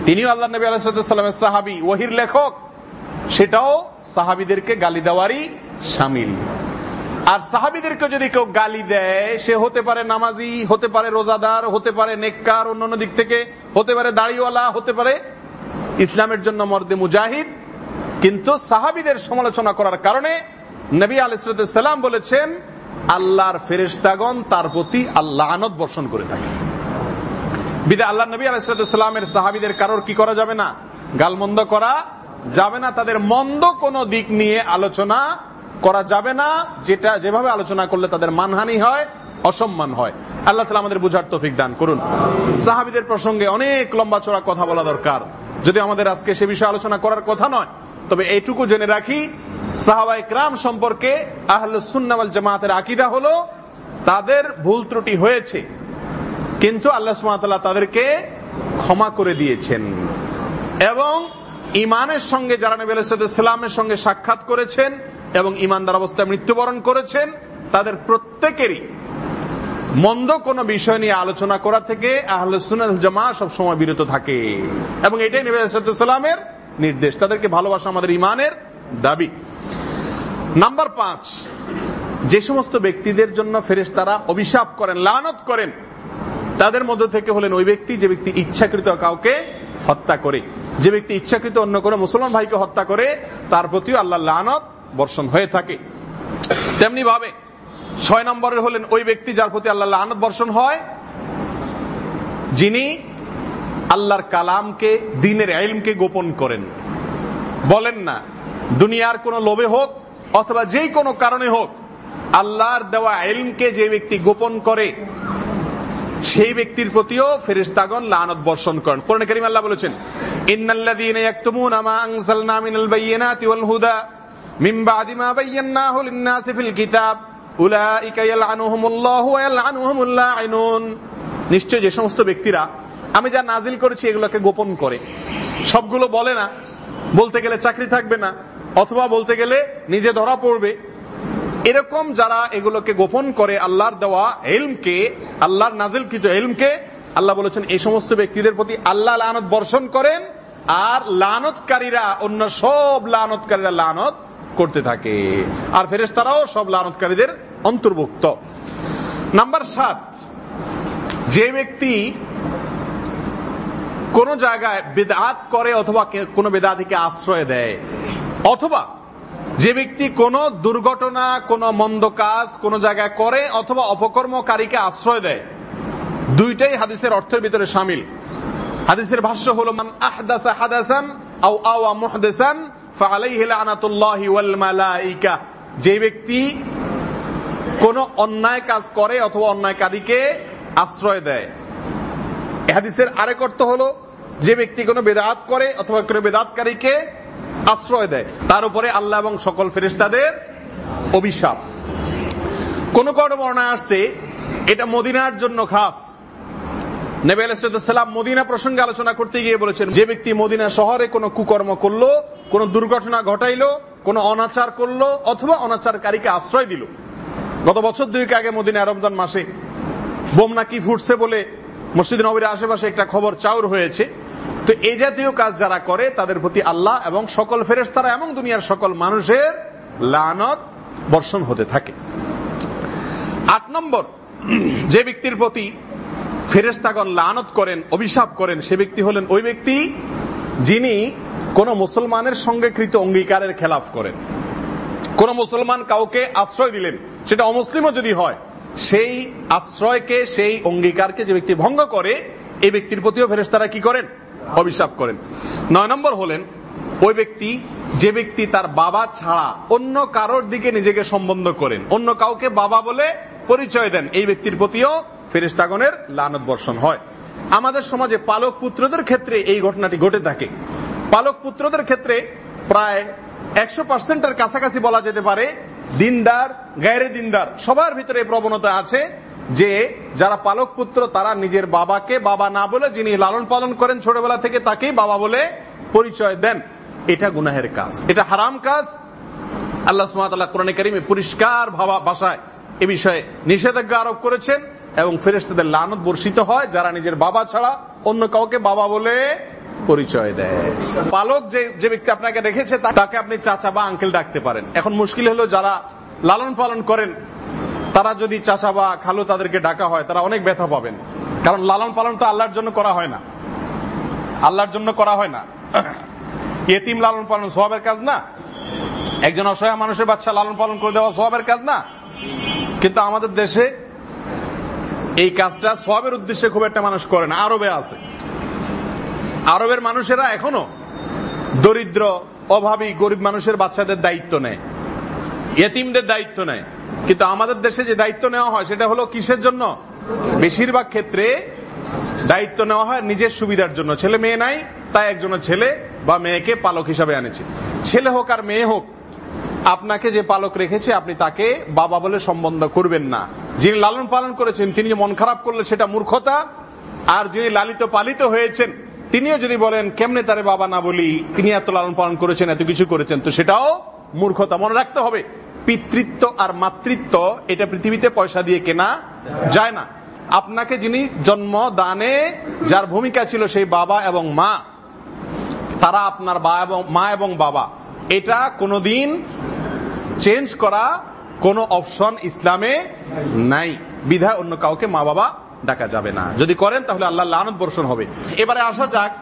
A: তিনিও আল্লাহ নবী আলাইসালামের সাহাবি, ওহির লেখক, সেটাও সাহাবিদেরকে গালি দেওয়ারই সামিল। আর সাহাবিদেরকে যদি কেউ গালি দেয়, সে হতে পারে নামাজি, হতে পারে রোজাদার, হতে পারে নেককার, অন্যান্য দিক থেকে, হতে পারে দাড়িওয়ালা, হতে পারে ইসলামের জন্য মর্দে মুজাহিদ। কিন্তু সাহাবিদের সমালোচনা করার কারণে নবী আলিসাল্লাম বলেছেন আল্লাহর ফেরেস্তাগণ তার প্রতি আল্লাহ আনত বর্ষণ করে থাকে। বিদা আল্লাহ নবী আলাইসালামের সাহাবিদের কারোর কি করা যাবে না? গালমন্দ করা যাবে না। তাদের মন্দ কোন দিক নিয়ে আলোচনা করা যাবে না। যেটা যেভাবে আলোচনা করলে তাদের মানহানি হয়, অসম্মান হয়। আল্লাহ তালা আমাদের বুঝার তফিক দান করুন। সাহাবিদের প্রসঙ্গে অনেক লম্বা চড়া কথা বলা দরকার। যদি আমাদের আজকে সে বিষয়ে আলোচনা করার কথা নয় তবে এইটুকু জেনে রাখি সাহাবাই ক্রাম সম্পর্কে আহলুসুন্নাওয়াল জামাতের আকিদা হলো, তাদের ভুল ত্রুটি হয়েছে, কিন্তু আল্লাহ সুমাতাল্লাহ তাদেরকে ক্ষমা করে দিয়েছেন। এবং ইমানের সঙ্গে যারা নবী আলাইসালামের সঙ্গে সাক্ষাৎ করেছেন এবং ইমানদার অবস্থায় মৃত্যুবরণ করেছেন, তাদের প্রত্যেকেরই মন্দ কোন বিষয় নিয়ে আলোচনা করা থেকে আহলুসুল জামা সবসময় বিরত থাকে। এবং এটাই নবী আলাইসালামের নির্দেশ। তাদেরকে ভালোবাসা আমাদের ইমানের দাবি। নাম্বার পাঁচ, যে সমস্ত ব্যক্তিদের জন্য ফেরেস তারা অভিশাপ করেন, লানত করেন, তাদের মধ্য থেকে হলেন ওই ব্যক্তি যে ব্যক্তি ইচ্ছাকৃত কাউকে হত্যা করে। যে ব্যক্তি ইচ্ছাকৃত অন্য কোনো মুসলমান ভাইকে হত্যা করে, তার প্রতিও আল্লাহ লানত বর্ষণ হয়ে থাকে। তেমনি ভাবে, ছয় নম্বরের হলেন ওই ব্যক্তি যার প্রতি আল্লাহ লানত বর্ষণ হয়, যিনি আল্লাহর কালামকে, দিনের এলমকে গোপন করেন। বলেন না, দুনিয়ার কোন লোভে হোক অথবা যেই কোনো কারণে হোক, আল্লাহর দেওয়া এলমকে যে ব্যক্তি গোপন করে, সেই ব্যক্তির প্রতিও ফেরিস্তাগণ লানত বর্ষণ করেন। কোরআন করিম আল্লাহ বলেছেন, ইন্নাল্লাযীনা ইয়াকতুমুনা মা আনজালনা মিনাল বায়িনাতি ওয়াল হুদা, মিন বাদি মা বায়্যানাহু লিন-নাসি ফিল কিতাব, উলাইকা ইয়ালআনুহুমুল্লাহু ওয়া ইয়ালআনুহুমুল লাঈনুন। নিশ্চয় যে সমস্ত ব্যক্তিরা আমি যা নাজিল করেছি এগুলোকে গোপন করে। সবগুলো বলে না। বলতে গেলে চাকরি থাকবে না। অথবা বলতে গেলে নিজে ধরা পড়বে। এরকম যারা এগুলোকে গোপন করে আল্লাহর দেওয়া এলমকে, আল্লাহর নাজিল নাজিলকৃত এলমকে, আল্লাহ বলেছেন, এই সমস্ত ব্যক্তিদের প্রতি আল্লাহ লানত বর্ষণ করেন আর লানতকারীরা, অন্য সব লানতকারীরা লানত করতে থাকে। আর ফেরেস্তারাও সব লানতকারীদের অন্তর্ভুক্ত। নাম্বার সাত, যে ব্যক্তি কোন জায়গায় বেদাত করে অথবা কোন বেদাতিকে আশ্রয় দেয়। অথবা যে ব্যক্তি কোন দুর্ঘটনা, কোন মন্দ কাজ কোন জায়গায় করে অথবা অপকর্মকারীকে আশ্রয় দেয়, দুইটাই হাদিসের অর্থের ভিতরে সামিল। হাদিসের ভাষ্য হলো, মান যে ব্যক্তি কোন অন্যায় কাজ করে অথবা অন্যায়কারীকে আশ্রয় দেয়। হাদিসের আরেক অর্থ হলো, যে ব্যক্তি কোনো বেদাত করে অথবা কোনো বেদাতকারীকে আশ্রয় দেয়, তার উপরে আল্লাহ এবং সকল ফেরিস্তাদের অভিশাপ। কোন কোন বর্ণায় আসছে, এটা মদিনার জন্য খাস। নেবে আলাইসালাম মদিনা প্রসঙ্গে আলোচনা করতে গিয়ে বলেছেন, যে ব্যক্তি মদিনা শহরে কোনো কুকর্ম করল, কোন দুর্ঘটনা ঘটাইলো, কোন অনাচার করল, অথবা অনাচারকারীকে আশ্রয় দিল। গত বছর দুইকে আগে মদিনা রমজান মাসে। বোম নাকি ফুটছে বলে মসজিদ নবীর আশেপাশে একটা খবর চাউর হয়েছে। তো এই জাতীয় কাজ যারা করে, তাদের প্রতি আল্লাহ এবং সকল ফেরেস্তারা এবং দুনিয়ার সকল মানুষের লানত বর্ষণ হতে থাকে। আট নম্বর, যে ব্যক্তির প্রতি ফেরেস্তাগণ লানত করেন, অভিশাপ করেন, সে ব্যক্তি হলেন ওই ব্যক্তি যিনি কোন মুসলমানের সঙ্গে কৃত অঙ্গীকারের খেলাফ করেন। কোন মুসলমান কাউকে আশ্রয় দিলেন, সেটা অমুসলিমও যদি হয় সেই আশ্রয়কে, সেই অঙ্গীকারকে যে ব্যক্তি ভঙ্গ করে, এই ব্যক্তির প্রতিও ফেরেস্তারা কি করেন? অভিশাপ করেন। নয় নম্বর হলেন, ওই ব্যক্তি, যে ব্যক্তি তার বাবা ছাড়া অন্য কারোর দিকে নিজেকে সম্বন্ধ করেন, অন্য কাউকে বাবা বলে পরিচয় দেন, এই ব্যক্তির প্রতিও ফেরিস্তাগণের লানত বর্ষণ হয়। আমাদের সমাজে পালক পুত্রদের ক্ষেত্রে এই ঘটনাটি ঘটে থাকে। পালক পুত্রদের ক্ষেত্রে প্রায় একশো পার্সেন্টের কাছাকাছি বলা যেতে পারে দিনদার, গায়রে দিনদার। সবার ভিতরে প্রবণতা আছে যে যারা পালক পুত্র, তারা নিজের বাবাকে বাবা না বলে যিনি লালন পালন করেন ছোটবেলা থেকে, তাকেই বাবা বলে পরিচয় দেন। এটা গুনাহের কাজ। এটা হারাম কাজ। আল্লাহ সুমাতাল্লাহ কোরআন করিমে পরিষ্কার ভাবা ভাষায় এ বিষয়ে নিষেধাজ্ঞা আরোপ করেছেন এবং ফেরেস্তাদের লানত বর্ষিত হয় যারা নিজের বাবা ছাড়া অন্য কাউকে বাবা বলে পরিচয় দেয়। পালক যে যে ব্যক্তি আপনাকে রেখেছে তাকে আপনি চাচা বা আঙ্কেল ডাকতে পারেন। এখন মুশকিল হলো যারা লালন পালন করেন, তারা যদি চাচা বা খালু তাদেরকে ডাকা হয়, তারা অনেক ব্যথা পাবেন। কারণ লালন পালন তো আল্লাহর জন্য করা হয় না। আল্লাহর জন্য করা হয় না। এতিম লালন পালন সোয়াবের কাজ না। একজন অসহায় মানুষের বাচ্চা লালন পালন করে দেওয়া সোয়াবের কাজ না। কিন্তু আমাদের দেশে এই কাজটা সবের উদ্দেশ্যে খুব একটা মানুষ করে না। আরবে আছে। আরবের মানুষেরা এখনও দরিদ্র, অভাবী, গরিব মানুষের বাচ্চাদের দায়িত্ব নেয়। এতিমদের দায়িত্ব নেয়। কিন্তু আমাদের দেশে যে দায়িত্ব নেওয়া হয়, সেটা হলো কিসের জন্য? বেশিরভাগ ক্ষেত্রে দায়িত্ব নেওয়া হয় নিজের সুবিধার জন্য। ছেলে মেয়ে নাই, তাই একজনের ছেলে বা মেয়েকে পালক হিসাবে আনেছে। ছেলে হোক আর মেয়ে হোক, আপনাকে যে পালক রেখেছে, আপনি তাকে বাবা বলে সম্বন্ধ করবেন না। যিনি লালন পালন করেছেন, তিনি মন খারাপ করলে সেটা মূর্খতা, আর যিনি লালিত পালিত হয়েছেন তিনিও যদি বলেন, কেমনে তারে বাবা না বলি? তিনি এত লালন পালন করেছেন, এত কিছু করেছেন। তো সেটাও মূর্খতা। মনে রাখতে হবে, পিতৃত্ব আর মাতৃত্ব, এটা পৃথিবীতে পয়সা দিয়ে কেনা যায় না। আপনাকে যিনি জন্ম দানে, যার ভূমিকা ছিল সেই বাবা এবং মা, তারা আপনার বা এবং, মা এবং বাবা। এটা কোনোদিন চেঞ্জ করা কোন অপশন ইসলামে নাই। বিধায় অন্য কাউকে মা বাবা ডাকা যাবে না। যদি করেন তাহলে আল্লাহ লানত বর্ষণ হবে। এবারে আসা যাক,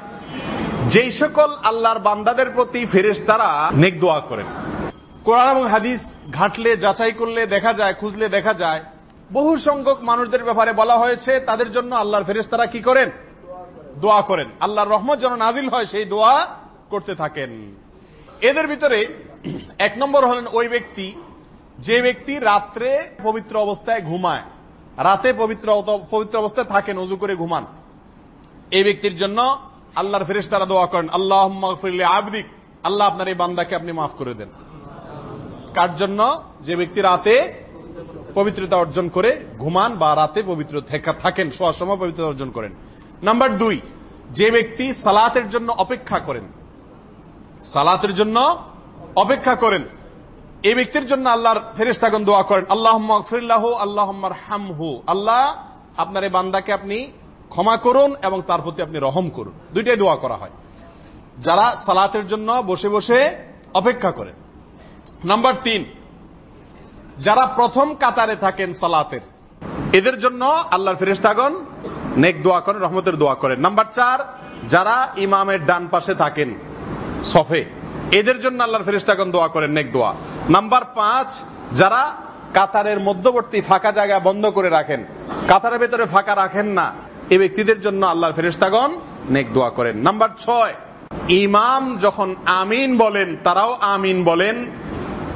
A: যেই সকল আল্লাহর বান্দাদের প্রতি ফেরেস তারা নেক দোয়া করেন। কোরআন এবং হাদিস ঘাটলে, যাচাই করলে দেখা যায়, খুঁজলে দেখা যায়। বহু সংখ্যক মানুষদের ব্যাপারে বলা হয়েছে, তাদের জন্য আল্লাহর ফেরেস তারা কি করেন? দোয়া করেন। আল্লাহর রহমত যেন নাজিল হয়, সেই দোয়া করতে থাকেন। এদের ভিতরে এক নম্বর হলেন ওই ব্যক্তি, যে ব্যক্তি রাত্রে পবিত্র অবস্থায় ঘুমায়। রাতে পবিত্র পবিত্র অবস্থায় থাকেন, উজু করে ঘুমান। এই ব্যক্তির জন্য আল্লাহর ফেরেস তারা দোয়া করেন আল্লাহ আবদিক। আল্লাহ আপনার এই বান্দাকে আপনি মাফ করে দেন। কার জন্য? যে ব্যক্তি রাতে পবিত্রতা অর্জন করে ঘুমান বা রাতে পবিত্র থাকেন, শোয়ার সময় পবিত্রতা অর্জন করেন। নাম্বার দুই, যে ব্যক্তি সালাতের জন্য অপেক্ষা করেন, সালাতের জন্য অপেক্ষা করেন এই ব্যক্তির জন্য আল্লাহর ফেরিস্তাগন দোয়া করেন আল্লাহ ফিরাহ আল্লাহ হামহু আল্লাহ, আপনার এই বান্দাকে আপনি ক্ষমা করুন এবং তার প্রতি আপনি রহম করুন। দুইটাই দোয়া করা হয়। যারা সালাতের জন্য বসে বসে অপেক্ষা করেন। নাম্বার তিন, যারা প্রথম কাতারে থাকেন সালাতের, এদের জন্য আল্লাহর ফেরেস্তাগন নেক দোয়া করেন, রহমতের দোয়া করেন। নাম্বার চার, যারা ইমামের ডান পাশে থাকেন সফে এদের জন্য আল্লাহর ফেরেস্তাগন দোয়া করেন, নেক দোয়া। নাম্বার পাঁচ, যারা কাতারের মধ্যবর্তী ফাঁকা জায়গা বন্ধ করে রাখেন, কাতারের ভেতরে ফাঁকা রাখেন না, এ ব্যক্তিদের জন্য আল্লাহর ফেরেস্তাগন নেক দোয়া করেন। নাম্বার ছয়, ইমাম যখন আমিন বলেন, তারাও আমিন বলেন,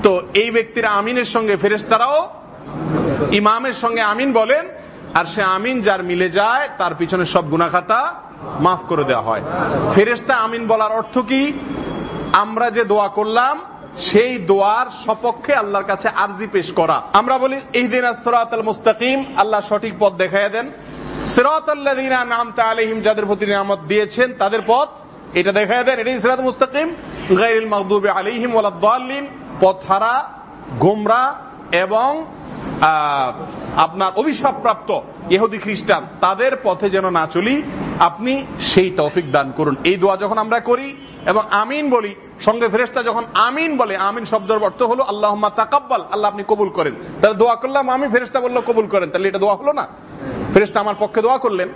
A: তো এই ব্যক্তির আমিনের সঙ্গে ফেরেস্তারাও ইমামের সঙ্গে আমিন বলেন, আর সে আমিন যার মিলে যায়, তার পিছনে সব গুনাখাতা মাফ করে দেওয়া হয়। ফেরেস্তা আমিন বলার অর্থ কি? আমরা যে দোয়া করলাম, সেই দোয়ার সপক্ষে আল্লাহর কাছে আর্জি পেশ করা। আমরা বলি এই দিন আসরাতাল মুস্তাকিম। আল্লাহ সঠিক পথ দেখাই দেন। আলাইহিম, যাদের প্রতি দিয়েছেন, তাদের পথ এটা দেখাই দেন। এটাই মুস্তাকিম। এবং আপনার অভিশাপ প্রাপ্ত ইহুদি খ্রিস্টান, তাদের পথে যেন না চলি, আপনি সেই তৌফিক দান করুন। এই দোয়া যখন আমরা করি এবং আমিন বলি, সঙ্গে ফেরেস্তা যখন আমিন বলে, আমিন শব্দের অর্থ হলো আল্লাহ তাকাব্বাল, আল্লাহ আপনি কবুল করেন। তাহলে দোয়া করলাম, আমি ফেরেস্তা বলল কবুল করেন, তাহলে এটা দোয়া হলো না? ফেরেস্তা আমার পক্ষে দোয়া করলেন।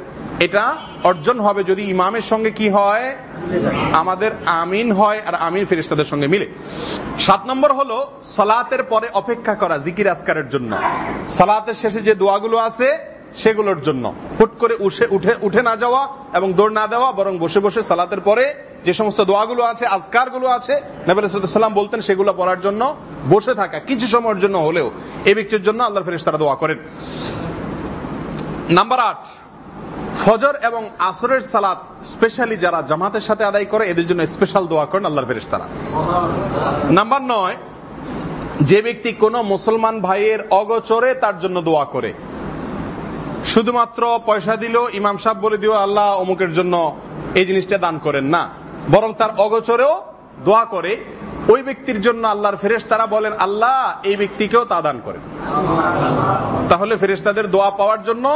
A: এটা অর্জন হবে যদি ইমামের সঙ্গে কি হয়? আমাদের আমিন হয় আর আমিন ফেরিস্তাদের সঙ্গে মিলে। সাত নম্বর হলো, সালাতের পরে অপেক্ষা করা, জিকির আসকারের জন্য। সালাতের শেষে যে দোয়াগুলো আছে, সেগুলোর জন্য। হুট করে উঠে উঠে না যাওয়া এবং দৌড় না দেওয়া, বরং বসে বসে সালাতের পরে যে সমস্ত দোয়াগুলো আছে আজকারগুলো আছে নবীলাম বলতেন সেগুলো পড়ার জন্য, বসে থাকা, কিছু সময়ের জন্য হলেও, এই ব্যক্তির জন্য আল্লাহ ফেরেস তারা দোয়া করেন। নাম্বার আট, ফজর এবং আসরের সালাত স্পেশালি যারা জামাতের সাথে আদায় করে, এদের জন্য স্পেশাল দোয়া করেন আল্লাহর ফেরেশতারা। নাম্বার নয়, যে ব্যক্তি কোন মুসলমান ভাইয়ের অগচরে তার জন্য দোয়া করে। শুধুমাত্র পয়সা দিল ইমাম সাহেব বলে দিও, আল্লাহ, অমুকের জন্য এই জিনিসটা দান করেন না। বরং তার অগচরেও দোয়া করে। ওই ব্যক্তির জন্য আল্লাহর ফেরেস তারা বলেন, আল্লাহ, এই ব্যক্তিকেও তা দান করেন। তাহলে ফেরেস্তাদের দোয়া পাওয়ার জন্য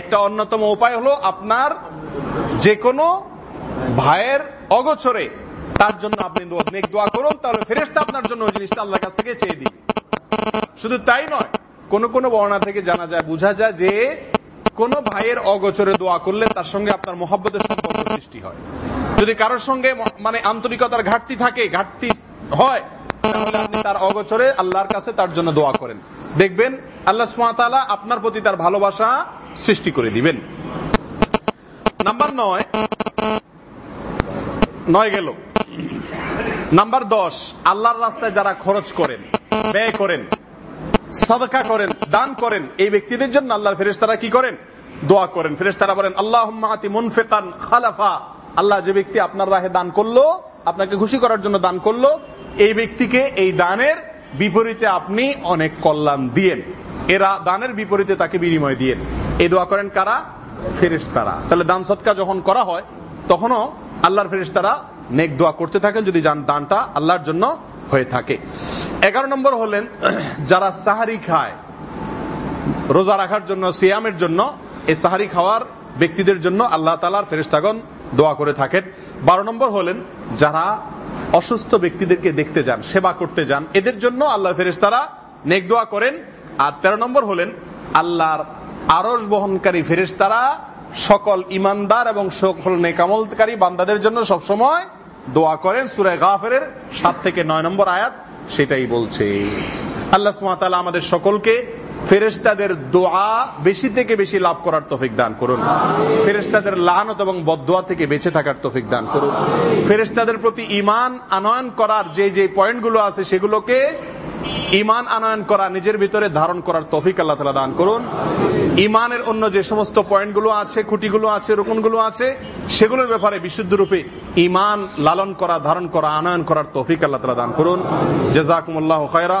A: একটা অন্যতম উপায় হলো আপনার যে কোনো ভাইয়ের অগোচরে তার জন্য আপনি দোয়া করুন, তাহলে ফেরেস্তা আপনার জন্য ওই জিনিসটা আল্লাহর কাছ থেকে চেয়ে দিন শুধু তাই নয়, কোন কোন বর্ণা থেকে জানা যায়, বোঝা যায় যে কোন ভাইয়ের অগোচরে দোয়া করলে তার সঙ্গে আপনার মহাব্বতের সম্পর্ক সৃষ্টি হয়। যদি কারোর সঙ্গে মানে আন্তরিকতার ঘাটতি থাকে, ঘাটতি হয়, তাহলে আপনি তার অগোচরে আল্লাহর কাছে তার জন্য দোয়া করেন। দেখবেন আল্লাহ সুমাতালা আপনার প্রতি তার ভালোবাসা সৃষ্টি করে দিবেন। নাম্বার নয় নয় গেল। নাম্বার দশ, আল্লাহর রাস্তায় যারা খরচ করেন, ব্যয় করেন সাদকা করেন, দান করেন। এই ব্যক্তিদের জন্য আল্লাহর ফেরেস্তারা কি করেন? দোয়া করেন। ফেরেস্তারা বলেন আল্লাহ মুনফেকান খালাফা। আল্লাহ যে ব্যক্তি আপনার রাহে দান করল, আপনাকে খুশি করার জন্য দান করল, এই ব্যক্তিকে এই দানের বিপরীতে আপনি অনেক কল্যাণ দিয়েন। এরা দানের বিপরীতে তাকে বিনিময় দিয়েন। এই দোয়া করেন কারা? ফেরেস্তারা তাহলে দান সৎকা যখন করা হয়, তখনও আল্লাহর ফেরেস্তারা নেক দোয়া করতে থাকেন। যদি দানটা আল্লাহর জন্য হয়ে থাকে। এগারো নম্বর হলেন, যারা সাহারি খায়, রোজা রাখার জন্য, সিয়ামের জন্য এই সাহারি খাওয়ার ব্যক্তিদের জন্য আল্লাহ তালার ফেরিস্তাগন দোয়া করে থাকেন। বারো নম্বর হলেন, যারা অসুস্থ ব্যক্তিদেরকে দেখতে যান, সেবা করতে যান, এদের জন্য আল্লাহ ফেরিস্তারা নেক দোয়া করেন। আর তেরো নম্বর হলেন, আল্লাহর আরস বহনকারী ফেরিস্তারা সকল ইমানদার এবং সকল নেকামলকারী বান্দাদের জন্য সবসময় দোয়া করেন সুরায় গাফের সাত থেকে নয় নম্বর আয়াত সেটাই বলছে। আল্লাহ সুমাতালা আমাদের সকলকে ফেরেস্তাদের দোয়া বেশি থেকে বেশি লাভ করার তফিক দান করুন। ফেরেস্তাদের লানত এবং বদোয়া থেকে বেঁচে থাকার তফিক দান করুন। ফেরেস্তাদের প্রতি ইমান আনয়ন করার যে যে পয়েন্টগুলো আছে সেগুলোকে ইমান আনয়ন করা, নিজের ভিতরে ধারণ করার তফিক আল্লাহ তালা দান করুন। ইমানের অন্য যে সমস্ত পয়েন্টগুলো আছে, খুঁটিগুলো আছে, রোকনগুলো আছে, সেগুলোর ব্যাপারে বিশুদ্ধ রূপে ইমান লালন করা, ধারণ করা, আনয়ন করার তফিক আল্লাহ তালা দান করুন। জেজাকুমুল্লাহ খয়রা।